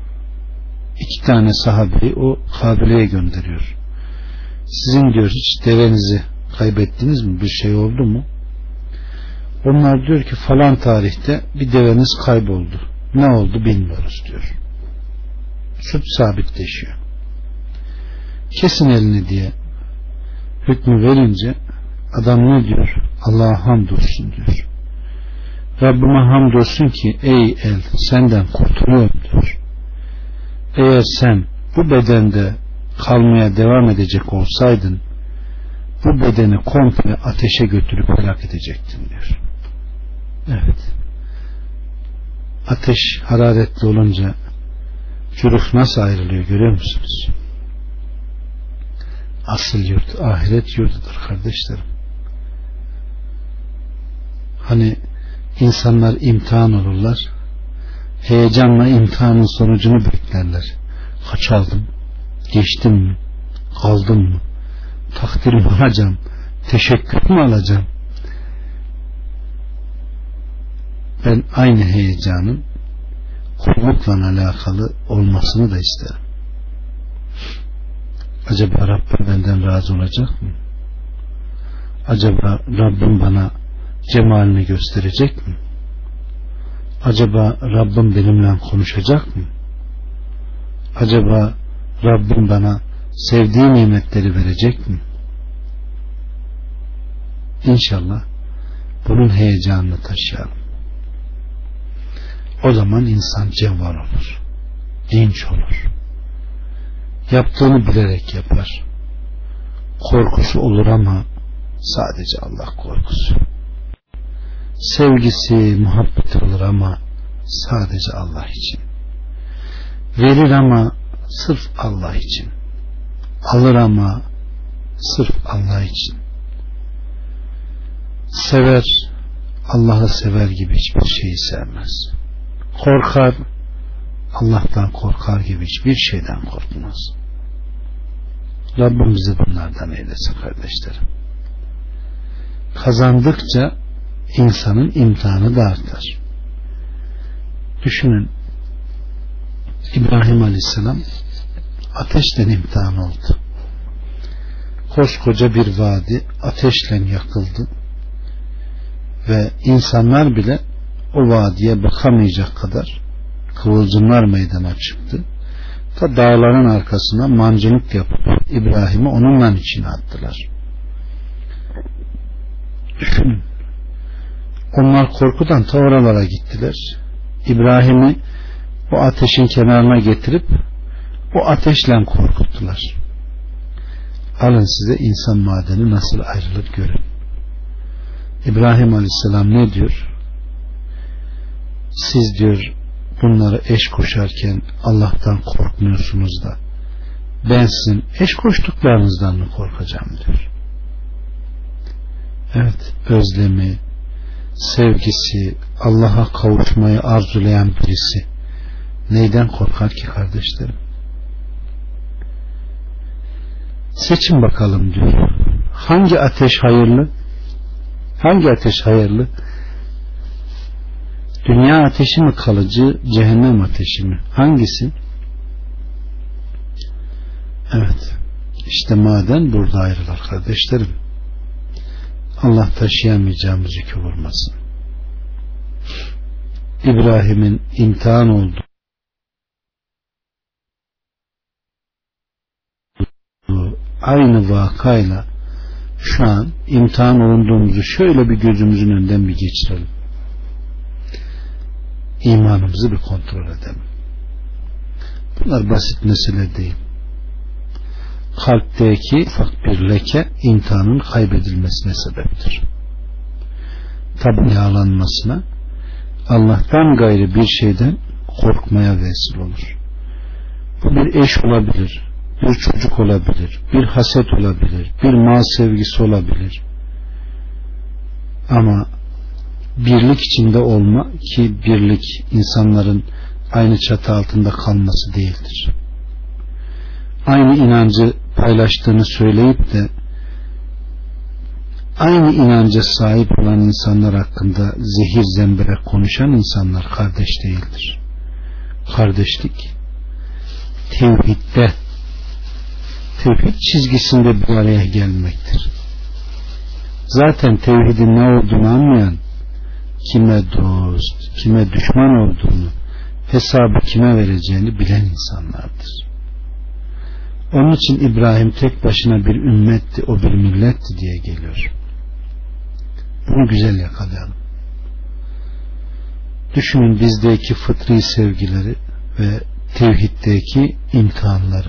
İki tane sahabeyi o kabileye gönderiyor. Sizin diyor hiç devenizi kaybettiniz mi? Bir şey oldu mu? Onlar diyor ki falan tarihte bir deveniz kayboldu. Ne oldu bilmiyoruz diyor. Süt sabitleşiyor. Kesin elini diye hükmü verince adam ne diyor? Allah'a hamdolsun diyor. Rabbime hamdolsun ki ey el senden kurtuluyorum diyor. Eğer sen bu bedende kalmaya devam edecek olsaydın bu bedeni komple ateşe götürüp helak edecektin diyor. Evet. Ateş hararetli olunca çürük nasıl ayrılıyor görüyor musunuz? Asıl yurt ahiret yurdudur kardeşlerim. Hani insanlar imtihan olurlar. Heyecanla imtihanın sonucunu beklerler. Kaç aldım? Geçtim mi? Kaldım mı? Takdir mi alacağım? Teşekkür mü alacağım? Ben aynı heyecanın kullukla alakalı olmasını da isterim. Acaba Rabbim benden razı olacak mı? Acaba Rabbim bana cemalini gösterecek mi? Acaba Rabbim benimle konuşacak mı? Acaba Rabbim bana sevdiği nimetleri verecek mi? İnşallah bunun heyecanını taşıyalım. O zaman insan cevval olur. Dinç olur. Yaptığını bilerek yapar. Korkusu olur ama sadece Allah korkusu. Sevgisi, muhabbeti olur ama sadece Allah için. Verir ama sırf Allah için. Alır ama sırf Allah için. Sever, Allah'ı sever gibi hiçbir şeyi sevmez. Korkar, Allah'tan korkar gibi hiçbir şeyden korkmaz. Rabbim bizi bunlardan eylesin kardeşlerim. Kazandıkça insanın imtihanı da artar. Düşünün İbrahim Aleyhisselam ateşten imtihan oldu. Koskoca bir vadi ateşle yakıldı ve insanlar bile o vadiye bakamayacak kadar kıvılcımlar meydana çıktı. Ta dağların arkasına mancınık yapıp İbrahim'i onunla içine attılar. Düşünün. Onlar korkudan ta oralara gittiler. İbrahim'i o ateşin kenarına getirip o ateşle korkuttular. Alın size insan madeni nasıl ayrılır görün. İbrahim Aleyhisselam ne diyor? Siz diyor bunları eş koşarken Allah'tan korkmuyorsunuz da ben sizin eş koştuklarınızdan mı korkacağım diyor. Evet özlemi, sevgisi, Allah'a kavuşmayı arzulayan birisi neyden korkar ki kardeşlerim? Seçin bakalım diyor. Hangi ateş hayırlı? Hangi ateş hayırlı? Dünya ateşi mi kalıcı, cehennem ateşi mi? Hangisi? Evet. İşte maden burada ayrılar kardeşlerim. Allah taşıyamayacağımız yükü vurmasın. İbrahim'in imtihan olduğu aynı vakayla şu an imtihan olunduğumuzu şöyle bir gözümüzün önünden bir geçirelim. İmanımızı bir kontrol edelim. Bunlar basit mesele değil. Kalpteki ufak bir leke imtihanın kaybedilmesine sebeptir. Tabi yağlanmasına Allah'tan gayrı bir şeyden korkmaya vesile olur. Bu bir eş olabilir, bir çocuk olabilir, bir haset olabilir, bir mal sevgisi olabilir. Ama birlik içinde olma ki birlik insanların aynı çatı altında kalması değildir. Aynı inancı paylaştığını söyleyip de aynı inanca sahip olan insanlar hakkında zehir zemberek konuşan insanlar kardeş değildir. Kardeşlik tevhidde tevhid çizgisinde bir araya gelmektir. Zaten tevhidin ne olduğunu anlayan kime dost, kime düşman olduğunu, hesabı kime vereceğini bilen insanlardır. Onun için İbrahim tek başına bir ümmetti, o bir milletti diye geliyor. Bunu güzel yakalayalım. Düşünün bizdeki fıtri sevgileri ve tevhiddeki imtihanları.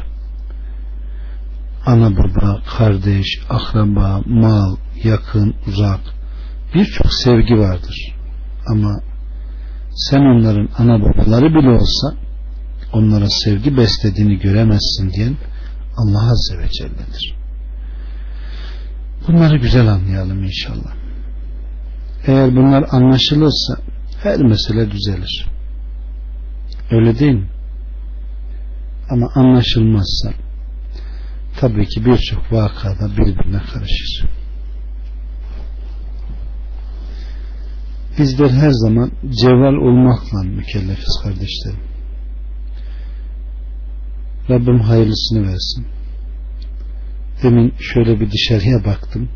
Ana baba, kardeş, akraba, mal, yakın, uzak birçok sevgi vardır. Ama sen onların ana babaları bile olsa onlara sevgi beslediğini göremezsin diyen Allah Azze ve Celle'dir. Bunları güzel anlayalım inşallah. Eğer bunlar anlaşılırsa her mesele düzelir. Öyle değil mi? Ama anlaşılmazsa tabii ki birçok vakada birbirine karışır. Bizler her zaman cevval olmakla mükellefiz kardeşlerim. Rabbim hayırlısını versin. Demin şöyle bir dışarıya baktım.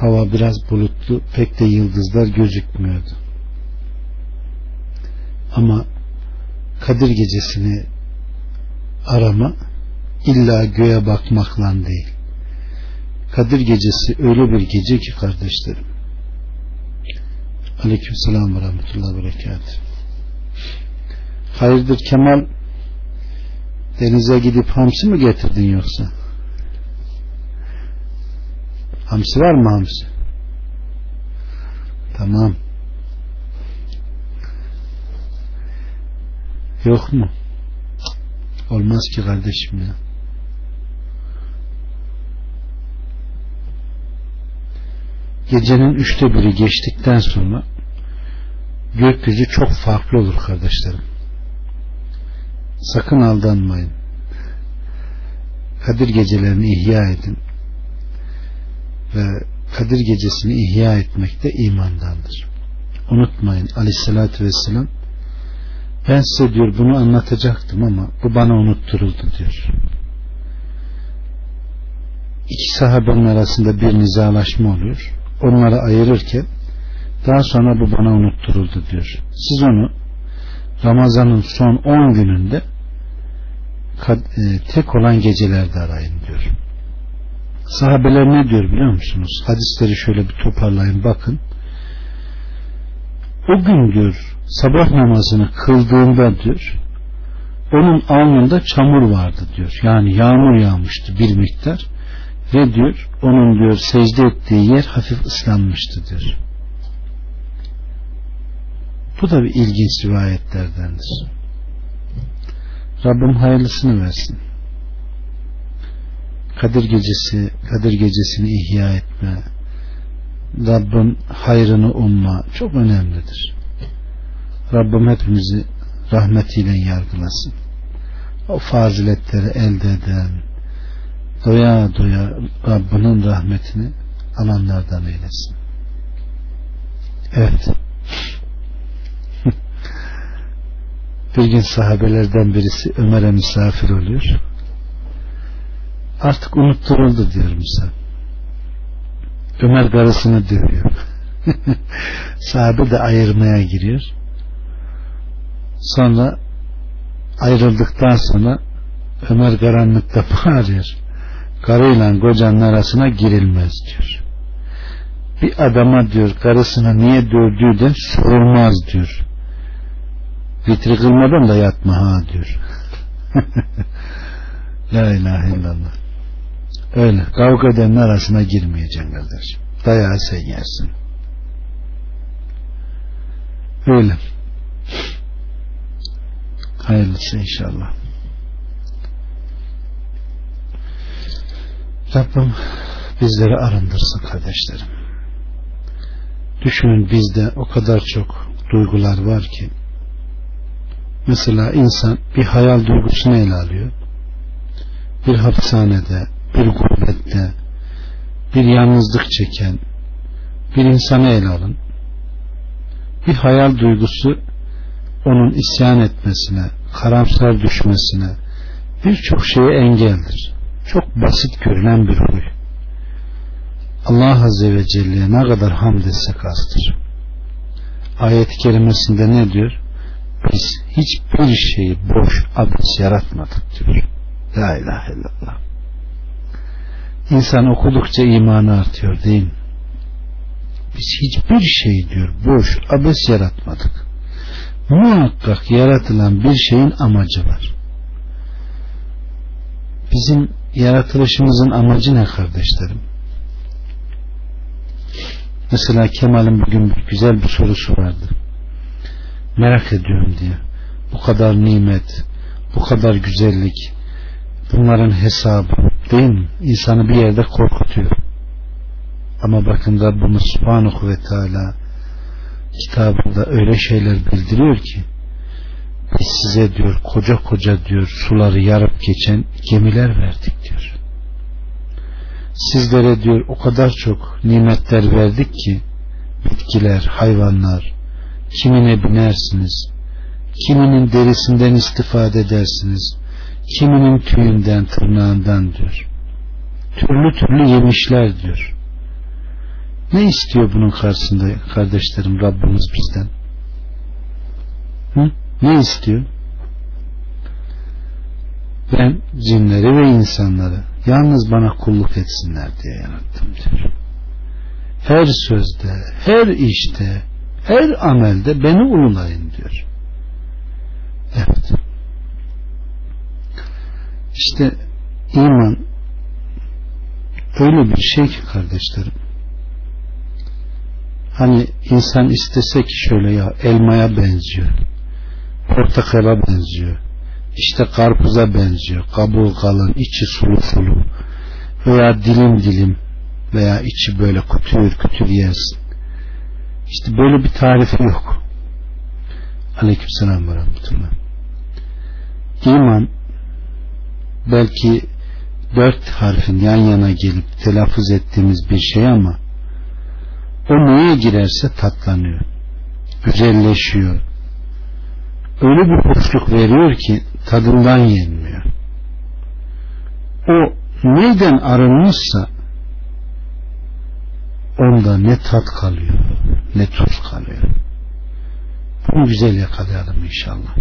Hava biraz bulutlu, pek de yıldızlar gözükmüyordu. Ama Kadir gecesini arama illa göğe bakmakla değil. Kadir gecesi öyle bir gece ki kardeşlerim. Aleyküm selam ve rahmetullah berekat. Hayırdır Kemal denize gidip hamsi mi getirdin yoksa? Hamsi var mı hamsi? Tamam. Yok mu? Olmaz ki kardeşim ya. Gecenin üçte biri geçtikten sonra gökyüzü çok farklı olur kardeşlerim. Sakın aldanmayın. Kadir gecelerini ihya edin. Ve Kadir gecesini ihya etmek de imandandır. Unutmayın aleyhissalatü vesselam ben size diyor bunu anlatacaktım ama bu bana unutturuldu diyor. İki sahabenin arasında bir nizalaşma oluyor. Onları ayırırken daha sonra bu bana unutturuldu diyor. Siz onu Ramazan'ın son 10 gününde e, tek olan gecelerde arayın diyor. Sahabeler ne diyor biliyor musunuz? Hadisleri şöyle bir toparlayın bakın. O gün diyor sabah namazını kıldığında diyor onun alnında çamur vardı diyor. Yani yağmur yağmıştı bir miktar ve diyor onun diyor secde ettiği yer hafif ıslanmıştı diyor. Bu da bir ilginç rivayetlerdendir. Rabbim hayırlısını versin. Kadir gecesi, Kadir gecesini ihya etme, Rabbim hayrını umma çok önemlidir. Rabbim hepimizi rahmetiyle yargılasın. O faziletleri elde eden, doya doya Rabbinin rahmetini alanlardan eylesin. Evet. Bir gün sahabelerden birisi Ömer'e misafir oluyor. Artık unutturuldu diyor Musa. Ömer karısını dövüyor. Sahabe de ayırmaya giriyor. Sonra ayrıldıktan sonra Ömer karanlıkta bağırıyor. Karıyla kocanın arasına girilmez diyor. Bir adama diyor karısına niye dövdüğü de sorulmaz diyor. Vitri kılmadan da yatma ha diyor. La ilahe illallah. Öyle. Kavga edenin arasına girmeyeceksin kardeşim. Dayağı sen yersin. Öyle. Hayırlısı inşallah. Rabbim bizleri arındırsın kardeşlerim. Düşünün bizde o kadar çok duygular var ki mesela insan bir hayal duygusunu ele alıyor. Bir hapishanede, bir gurbette, bir yalnızlık çeken bir insanı ele alın. Bir hayal duygusu onun isyan etmesine, karamsar düşmesine birçok şeye engeldir. Çok basit görünen bir huy. Allah Azze ve Celle'ye ne kadar hamd etsek azdır. Ayet-i kerimesinde ne diyor? Biz hiçbir şeyi boş abes yaratmadık diyor. La ilahe illallah. İnsan okudukça imanı artıyor değil mi? Biz hiçbir şey diyor boş abes yaratmadık. Muhakkak yaratılan bir şeyin amacı var. Bizim yaratılışımızın amacı ne kardeşlerim? Mesela Kemal'in bugün güzel bir sorusu vardı. Merak ediyorum diye. Bu kadar nimet, bu kadar güzellik, bunların hesabı değil mi? İnsanı bir yerde korkutuyor. Ama bakın Rabbimiz Subhanahu ve Teala kitabında öyle şeyler bildiriyor ki biz size diyor koca koca diyor suları yarıp geçen gemiler verdik diyor. Sizlere diyor o kadar çok nimetler verdik ki bitkiler, hayvanlar, kimine binersiniz, kiminin derisinden istifade edersiniz, kiminin tüyünden, tırnağından diyor. Türlü türlü yemişler diyor. Ne istiyor bunun karşısında kardeşlerim Rabbimiz bizden? Hı? Ne istiyor? Ben cinleri ve insanları yalnız bana kulluk etsinler diye yarattım diyor. Her sözde, her işte, her amelde beni ululayın diyor. Evet. İşte iman öyle bir şey ki kardeşlerim hani insan istese ki şöyle ya elmaya benziyor portakala benziyor işte karpuza benziyor kabuğu kalın içi sulu sulu veya dilim dilim veya içi böyle kütür kütür yersin işte böyle bir tarifi yok. Aleykümselam ve rahmetullah. İman belki dört harfin yan yana gelip telaffuz ettiğimiz bir şey ama o neye girerse tatlanıyor güzelleşiyor. Öyle bir hoşluk veriyor ki tadından yenmiyor. O neyden arınmışsa onda ne tat kalıyor ne tuz kalıyor. Bunu güzel yakalayalım inşallah.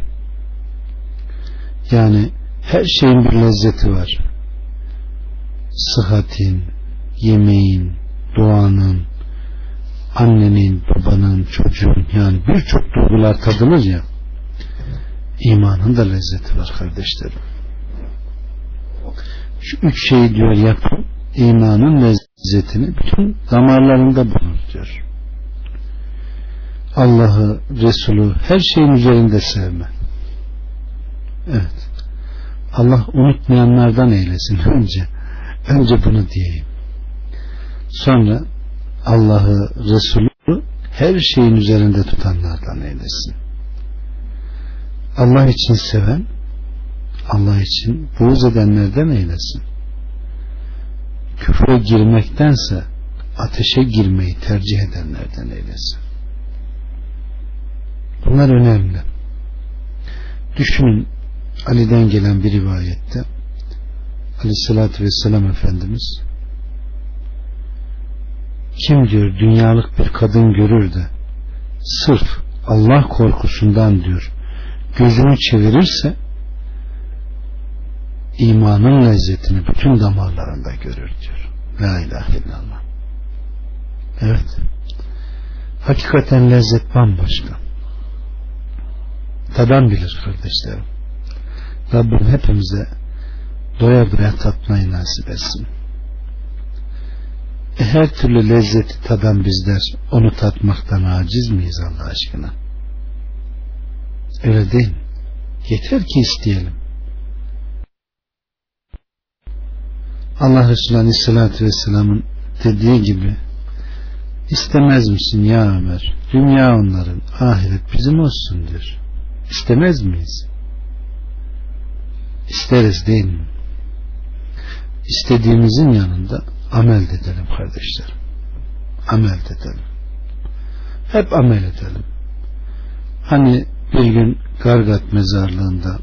Yani her şeyin bir lezzeti var. Sıhhatin yemeğin doğanın annenin babanın çocuğun yani birçok duygular tadılır ya imanın da lezzeti var kardeşlerim. Şu üç şeyi diyor yapın imanın lezzetini bütün damarlarında bulur diyor Allah'ı, Resulü her şeyin üzerinde sevme. Evet. Allah unutmayanlardan eylesin. Önce önce bunu diyeyim. Sonra Allah'ı, Resulü her şeyin üzerinde tutanlardan eylesin. Allah için seven Allah için buğz edenlerden eylesin. Küfre girmektense ateşe girmeyi tercih edenlerden eylesin. Bunlar önemli. Düşünün Ali'den gelen bir rivayette Aleyhisselatü Vesselam Efendimiz kim diyor dünyalık bir kadın görür de sırf Allah korkusundan diyor gözünü çevirirse imanın lezzetini bütün damarlarında görür diyor. La ilahe illallah. Evet. Hakikaten lezzet bambaşka. Tadan bilir kardeşlerim. Rabbim hepimize doya doya tatmayı nasip etsin. E her türlü lezzeti tadan bizler onu tatmaktan aciz miyiz Allah aşkına? Öyle değil mi? Yeter ki isteyelim. Allah Resulü Aleyhisselatü Vesselam'ın dediği gibi istemez misin ya Ömer? Dünya onların ahiret bizim olsun diyor. İstemez miyiz? İsteriz değil mi? İstediğimizin yanında amel edelim kardeşlerim. Amel edelim. Hep amel edelim. Hani bir gün Gargat mezarlığında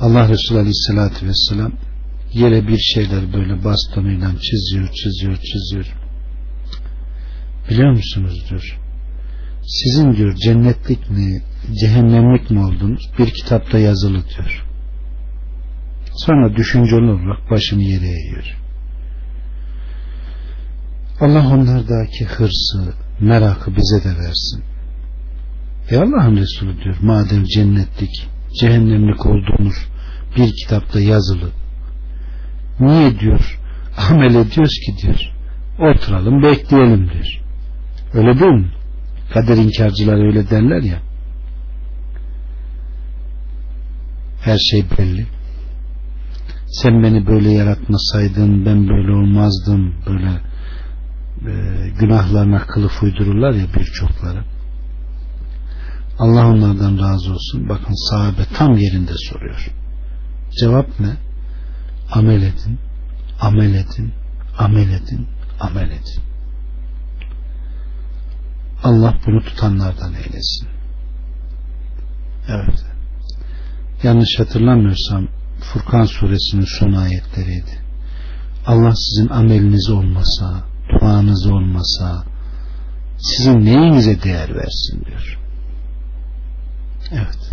Allah Resulü Aleyhisselatü Vesselam yere bir şeyler böyle bastonuyla çiziyor, çiziyor, çiziyor. Biliyor musunuz diyor. Sizin diyor cennetlik mi, cehennemlik mi oldunuz? Bir kitapta yazılı diyor. Sonra düşünceli olarak başını yere eğiyor. Allah onlardaki hırsı, merakı bize de versin. E Allah'ın Resulü diyor madem cennetlik, cehennemlik olduğunuz bir kitapta yazılı Niye diyor? Amel ediyoruz ki diyor. Oturalım bekleyelim diyor. Öyle değil mi? Kader inkarcılar öyle derler ya. Her şey belli. Sen beni böyle yaratmasaydın ben böyle olmazdım. Böyle e, günahlarına kılıf uydururlar ya birçokları. Allah onlardan razı olsun. Bakın sahabe tam yerinde soruyor. Cevap ne? Amel edin, amel edin, amel edin, amel edin. Allah bunu tutanlardan eylesin. Evet. Yanlış hatırlamıyorsam Furkan suresinin son ayetleriydi. Allah sizin ameliniz olmasa, duanız olmasa sizin neyinize değer versin diyor. Evet.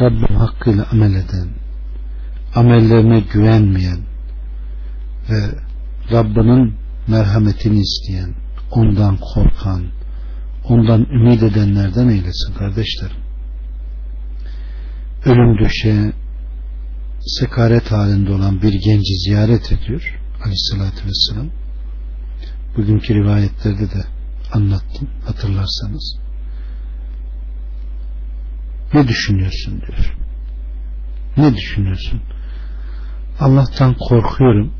Rabbim hakkıyla amel eden, amellerine güvenmeyen ve Rabbinin merhametini isteyen, ondan korkan, ondan ümit edenlerden eylesin kardeşlerim. Ölüm döşeğe sekaret halinde olan bir genci ziyaret ediyor aleyhissalatü vesselam. Bugünkü rivayetlerde de anlattım hatırlarsanız. Ne düşünüyorsun diyor. Ne düşünüyorsun Allah'tan korkuyorum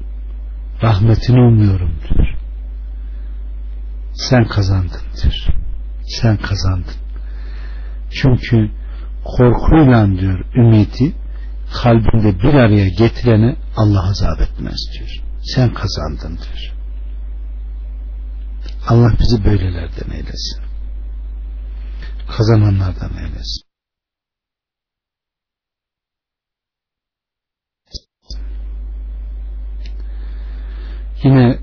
rahmetini umuyorum diyor sen kazandın diyor sen kazandın çünkü korkuyla diyor ümidi kalbinde bir araya getirene Allah azap etmez diyor. Sen kazandın diyor. Allah bizi böylelerden eylesin. Kazananlardan eylesin. Yine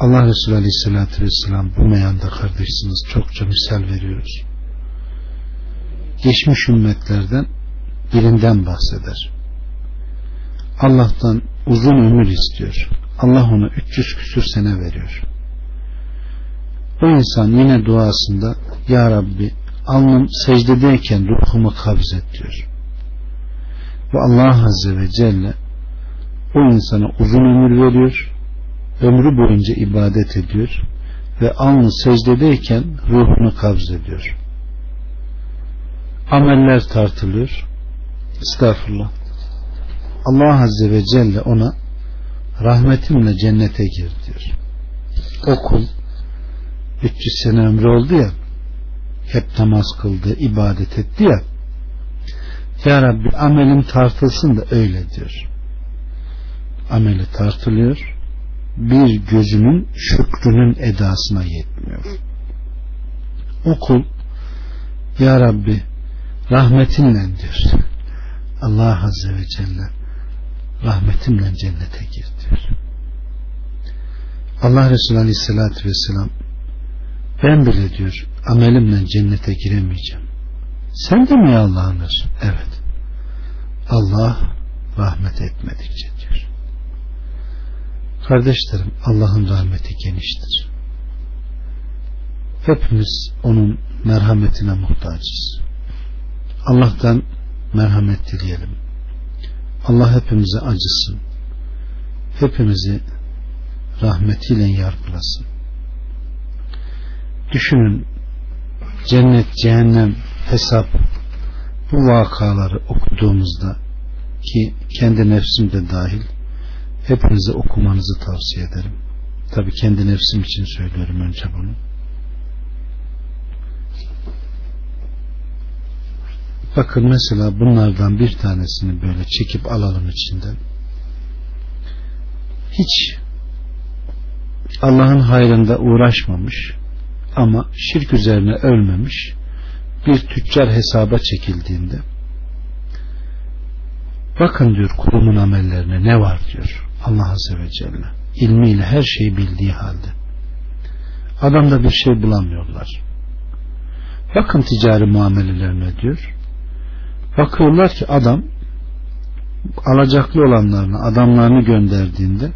Allah Resulü Aleyhisselatü Vesselam bu meyanda kardeşsiniz çokça misal veriyoruz. Geçmiş ümmetlerden birinden bahseder. Allah'tan uzun ömür istiyor. Allah ona 300 küsür sene veriyor. O insan yine duasında Ya Rabbi alnım secdedeyken ruhumu kabz et diyor. Ve Allah Azze ve Celle o insana uzun ömür veriyor. Ömrü boyunca ibadet ediyor. Ve alnı secdedeyken ruhunu kabz ediyor. Ameller tartılıyor. Estağfurullah. Allah Azze ve Celle ona rahmetimle cennete gir diyor. Okul 300 sene ömrü oldu ya hep namaz kıldı, ibadet etti ya Ya Rabbi amelim tartılsın da öyle diyor. Ameli tartılıyor. Bir gözünün şükrünün edasına yetmiyor. Okul Ya Rabbi rahmetinle diyor. Allah Azze ve Celle rahmetimle cennete gir diyor. Allah Resulü Aleyhisselatü Vesselam ben bile diyor amelimle cennete giremeyeceğim. Sen de mi Allah'ındır? Evet. Allah rahmet etmedikçe. Kardeşlerim Allah'ın rahmeti geniştir. Hepimiz onun merhametine muhtacız. Allah'tan merhamet dileyelim. Allah hepimize acısın. Hepimizi rahmetiyle yargılasın. Düşünün cennet, cehennem, hesap bu vakaları okuduğumuzda ki kendi nefsim de dahil hepinize okumanızı tavsiye ederim. Tabi kendi nefsim için söylüyorum önce bunu. Bakın mesela bunlardan bir tanesini böyle çekip alalım içinden. Hiç Allah'ın hayrında uğraşmamış ama şirk üzerine ölmemiş bir tüccar hesaba çekildiğinde bakın diyor kurumun amellerine ne var diyor Allah Azze ve Celle ilmiyle her şeyi bildiği halde adamda bir şey bulamıyorlar bakın ticari muamelelerine diyor Bakıyorlar ki adam alacaklı olanlarını, adamlarını gönderdiğinde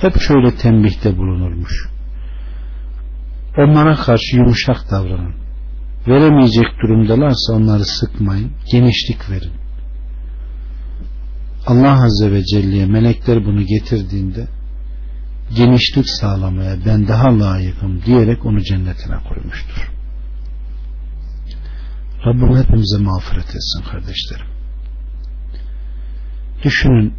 hep şöyle tembihte bulunurmuş. Onlara karşı yumuşak davranın. Veremeyecek durumdalarsa onları sıkmayın, genişlik verin. Allah Azze ve Celle'ye melekler bunu getirdiğinde genişlik sağlamaya ben daha layıkım diyerek onu cennetine koymuştur. Rabbim hepimize mağfiret etsin kardeşlerim. Düşünün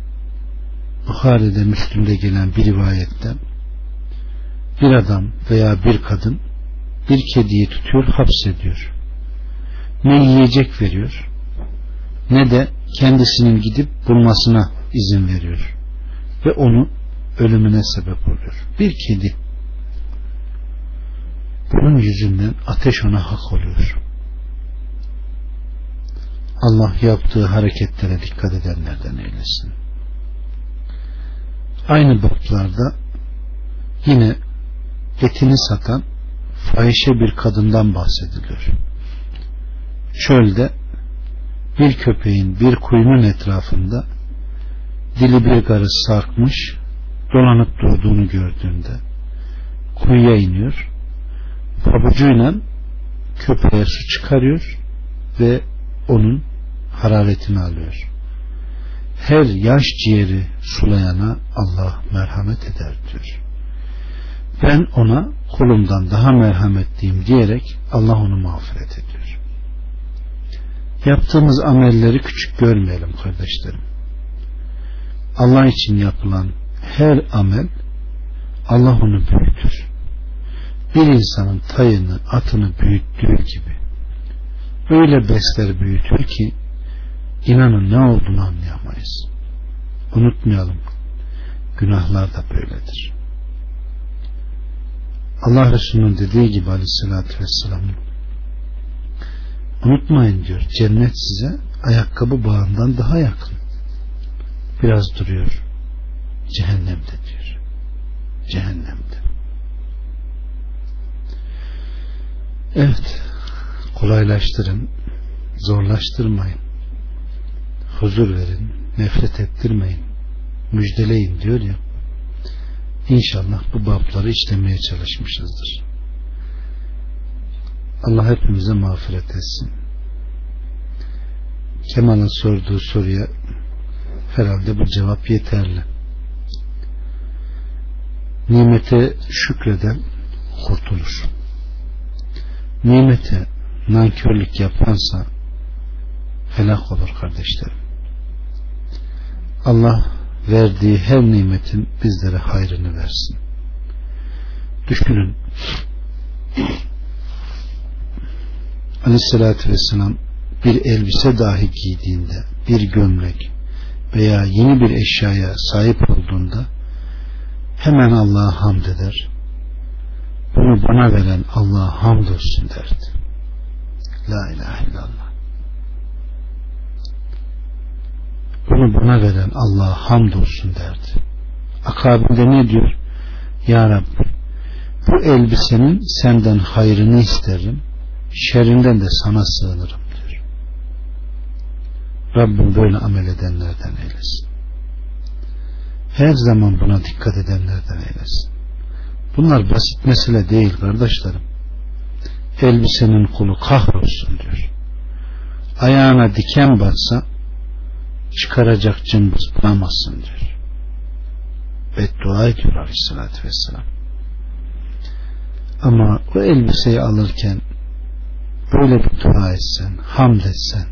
Bukhari'de Müslüm'de gelen bir rivayette bir adam veya bir kadın bir kediyi tutuyor hapsediyor. Ne yiyecek veriyor ne de kendisinin gidip bulmasına izin veriyor. Ve onu ölümüne sebep oluyor. Bir kedi. Bunun yüzünden ateş ona hak oluyor. Allah yaptığı hareketlere dikkat edenlerden eylesin. Aynı baplarda yine etini satan fahişe bir kadından bahsediliyor. Çölde bir köpeğin bir kuyunun etrafında dili bir karış sarkmış dolanıp durduğunu gördüğünde kuyuya iniyor pabucuyla köpeğe su çıkarıyor ve onun hararetini alıyor. her yaş ciğeri sulayana Allah merhamet eder diyor. Ben ona kulumdan daha merhametliyim diyerek Allah onu mağfiret ediyor. Yaptığımız amelleri küçük görmeyelim kardeşlerim. Allah için yapılan her amel Allah onu büyütür. Bir insanın tayını, atını büyüttüğü gibi öyle besler büyütür ki inanın ne olduğunu anlayamayız. Unutmayalım. Günahlar da böyledir. Allah Resulü'nün dediği gibi aleyhissalatü vesselam unutmayın diyor cennet size ayakkabı bağından daha yakın. Biraz duruyor cehennemde diyor. Cehennemde. Evet kolaylaştırın zorlaştırmayın. Huzur verin nefret ettirmeyin. Müjdeleyin diyor ya. İnşallah bu babları işlemeye çalışmışızdır. Allah hepimize mağfiret etsin. Kemal'ın sorduğu soruya herhalde bu cevap yeterli. Nimete şükreden kurtulur. Nimete nankörlük yapansa helak olur kardeşlerim. Allah verdiği her nimetin bizlere hayrını versin. Düşünün. Aleyhissalatü Vesselam bir elbise dahi giydiğinde, bir gömlek veya yeni bir eşyaya sahip olduğunda hemen Allah'a hamd eder. Bunu bana veren Allah'a hamd olsun derdi. La ilahe illallah. bunu bana veren Allah'a hamdolsun derdi. Akabinde ne diyor? Ya Rabbi bu elbisenin senden hayrını isterim şerrinden de sana sığınırım diyor. Rabbim böyle amel edenlerden eylesin. Her zaman buna dikkat edenlerden eylesin. Bunlar basit mesele değil kardeşlerim. Elbisenin kulu kahrolsun diyor. Ayağına diken batsa çıkaracak cımbız bulamazsın diyor. Beddua ediyor aleyhissalatü vesselam. Ama o elbiseyi alırken böyle bir dua etsen, hamd etsen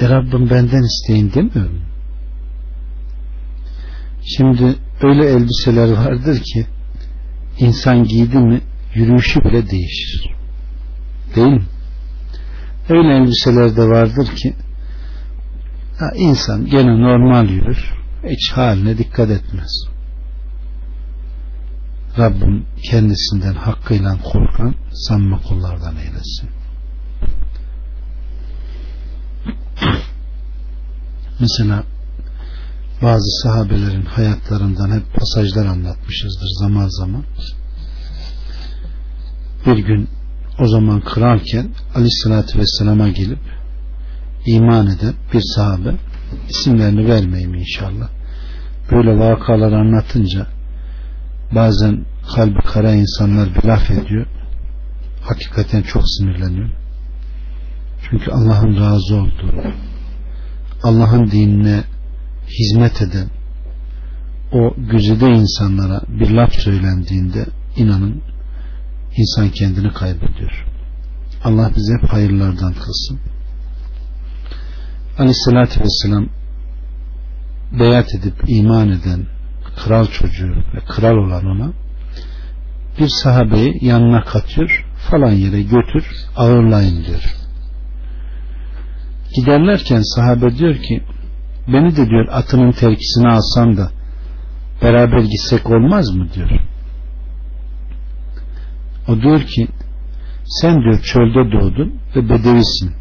e Rabbim benden isteyin demiyor mu? Şimdi öyle elbiseler vardır ki insan giydi mi yürüyüşü bile değişir. Değil mi? Öyle elbiseler de vardır ki insan gene normal yürür. Hiç haline dikkat etmez. Rabbim kendisinden hakkıyla korkan samimi kullardan eylesin. Mesela bazı sahabelerin hayatlarından hep pasajlar anlatmışızdır zaman zaman. Bir gün o zaman kralken Ali sallallahu aleyhi vesselama gelip iman eden bir sahabe isimlerini vermeyeyim inşallah böyle vakalar anlatınca bazen kalbi kara insanlar bir laf ediyor hakikaten çok sinirleniyor çünkü Allah'ın razı olduğu Allah'ın dinine hizmet eden o güzide insanlara bir laf söylendiğinde inanın insan kendini kaybediyor. Allah bize hep hayırlardan kılsın. Aleyhissalatü vesselam beyat edip iman eden kral çocuğu ve kral olan ona bir sahabeyi yanına katıyor falan yere götür ağırlayın diyor. Giderlerken sahabe diyor ki beni de diyor atının terkisini alsan da beraber gitsek olmaz mı diyor. O diyor ki sen diyor çölde doğdun ve bedevisin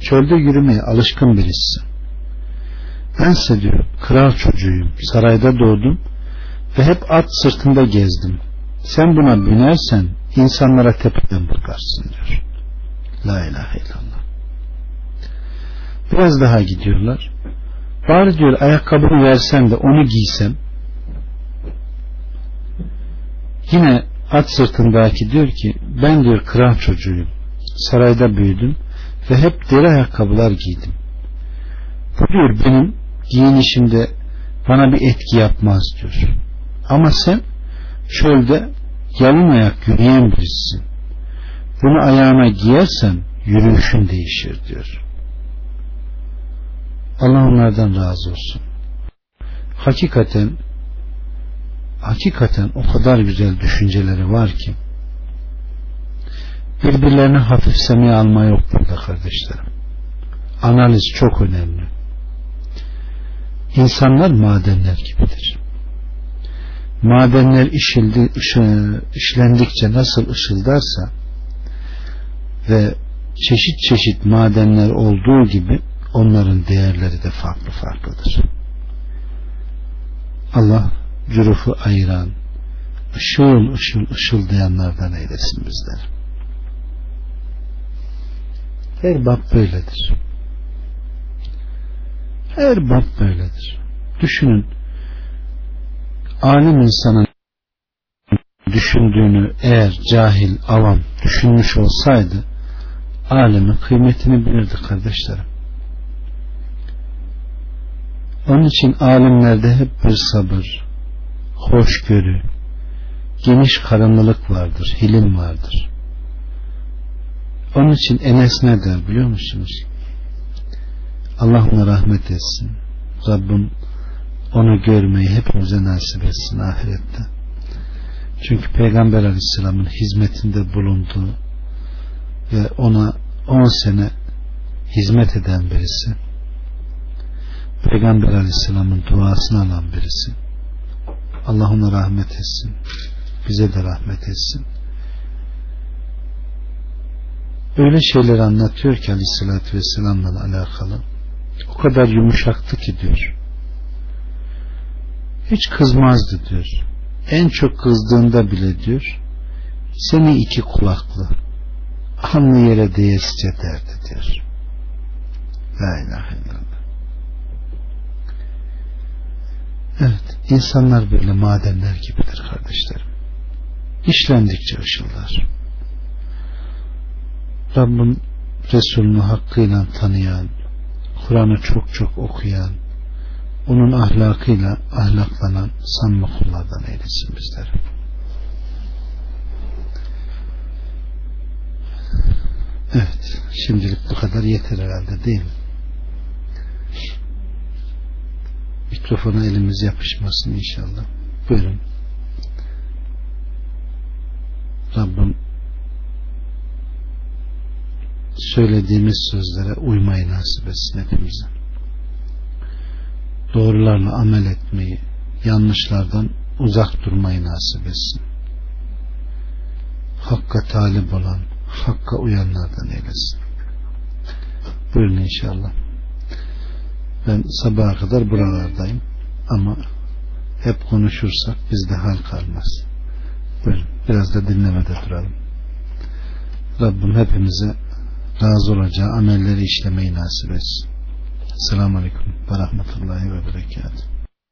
çölde yürümeye alışkın birisisin. Bense diyor kral çocuğuyum, sarayda doğdum ve hep at sırtında gezdim. Sen buna binersen insanlara tepeden bakarsın diyor. La ilahe illallah. Biraz daha gidiyorlar. Bari diyor ayakkabını versen de onu giysem. Yine at sırtındaki diyor ki ben diyor kral çocuğuyum. Sarayda büyüdüm ve hep deri ayakkabılar giydim. Bu diyor benim giyinişimde bana bir etki yapmaz diyor. Ama sen çölde yalın ayak yürüyen birisin. Bunu ayağına giyersen yürüyüşün değişir diyor. Allah onlardan razı olsun. Hakikaten hakikaten o kadar güzel düşünceleri var ki birbirlerini hafifsemeye alma yok burada kardeşlerim. Analiz çok önemli. İnsanlar madenler gibidir. Madenler işildi, işlendikçe nasıl ışıldarsa ve çeşit çeşit madenler olduğu gibi onların değerleri de farklı farklıdır. Allah cürufu ayıran, ışıl ışıl ışıldayanlardan eylesin bizler. Her bab böyledir. Her bab böyledir. Düşünün, alim insanın düşündüğünü eğer cahil, avam düşünmüş olsaydı alemin kıymetini bilirdi kardeşlerim. Onun için alimlerde hep bir sabır, hoşgörü, geniş karınlılık vardır, hilim vardır. Onun için Enes ne der biliyor musunuz? Allah ona rahmet etsin. Rabbim onu görmeyi hepimize nasip etsin ahirette. Çünkü Peygamber Aleyhisselam'ın hizmetinde bulunduğu ve ona 10 sene hizmet eden birisi Peygamber Aleyhisselam'ın duasını alan birisi Allah ona rahmet etsin bize de rahmet etsin öyle şeyler anlatıyor ki Aleyhisselatü Vesselam'la alakalı o kadar yumuşaktı ki diyor. Hiç kızmazdı diyor. En çok kızdığında bile diyor seni iki kulaklı hanlı yere değesice derdi diyor. La ilahe illallah. Evet insanlar böyle madenler gibidir kardeşlerim. İşlendikçe ışıldar. Rabbim Resulünü hakkıyla tanıyan Kur'an'ı çok çok okuyan onun ahlakıyla ahlaklanan sanma kullardan eylesin bizleri. Evet, şimdilik bu kadar yeter herhalde değil mi? Mikrofona elimiz yapışmasın inşallah. Buyurun. Rabbim söylediğimiz sözlere uymayı nasip etsin hepimize. Doğrularla amel etmeyi, yanlışlardan uzak durmayı nasip etsin. Hakka talip olan, hakka uyanlardan eylesin. Buyurun inşallah. Ben sabaha kadar buralardayım ama hep konuşursak bizde hal kalmaz. Buyurun biraz da dinlemede duralım. Rabbim hepimize razı olacağı amelleri işlemeyi nasip etsin. Selamun Aleyküm ve Rahmetullahi ve Berekatuhu.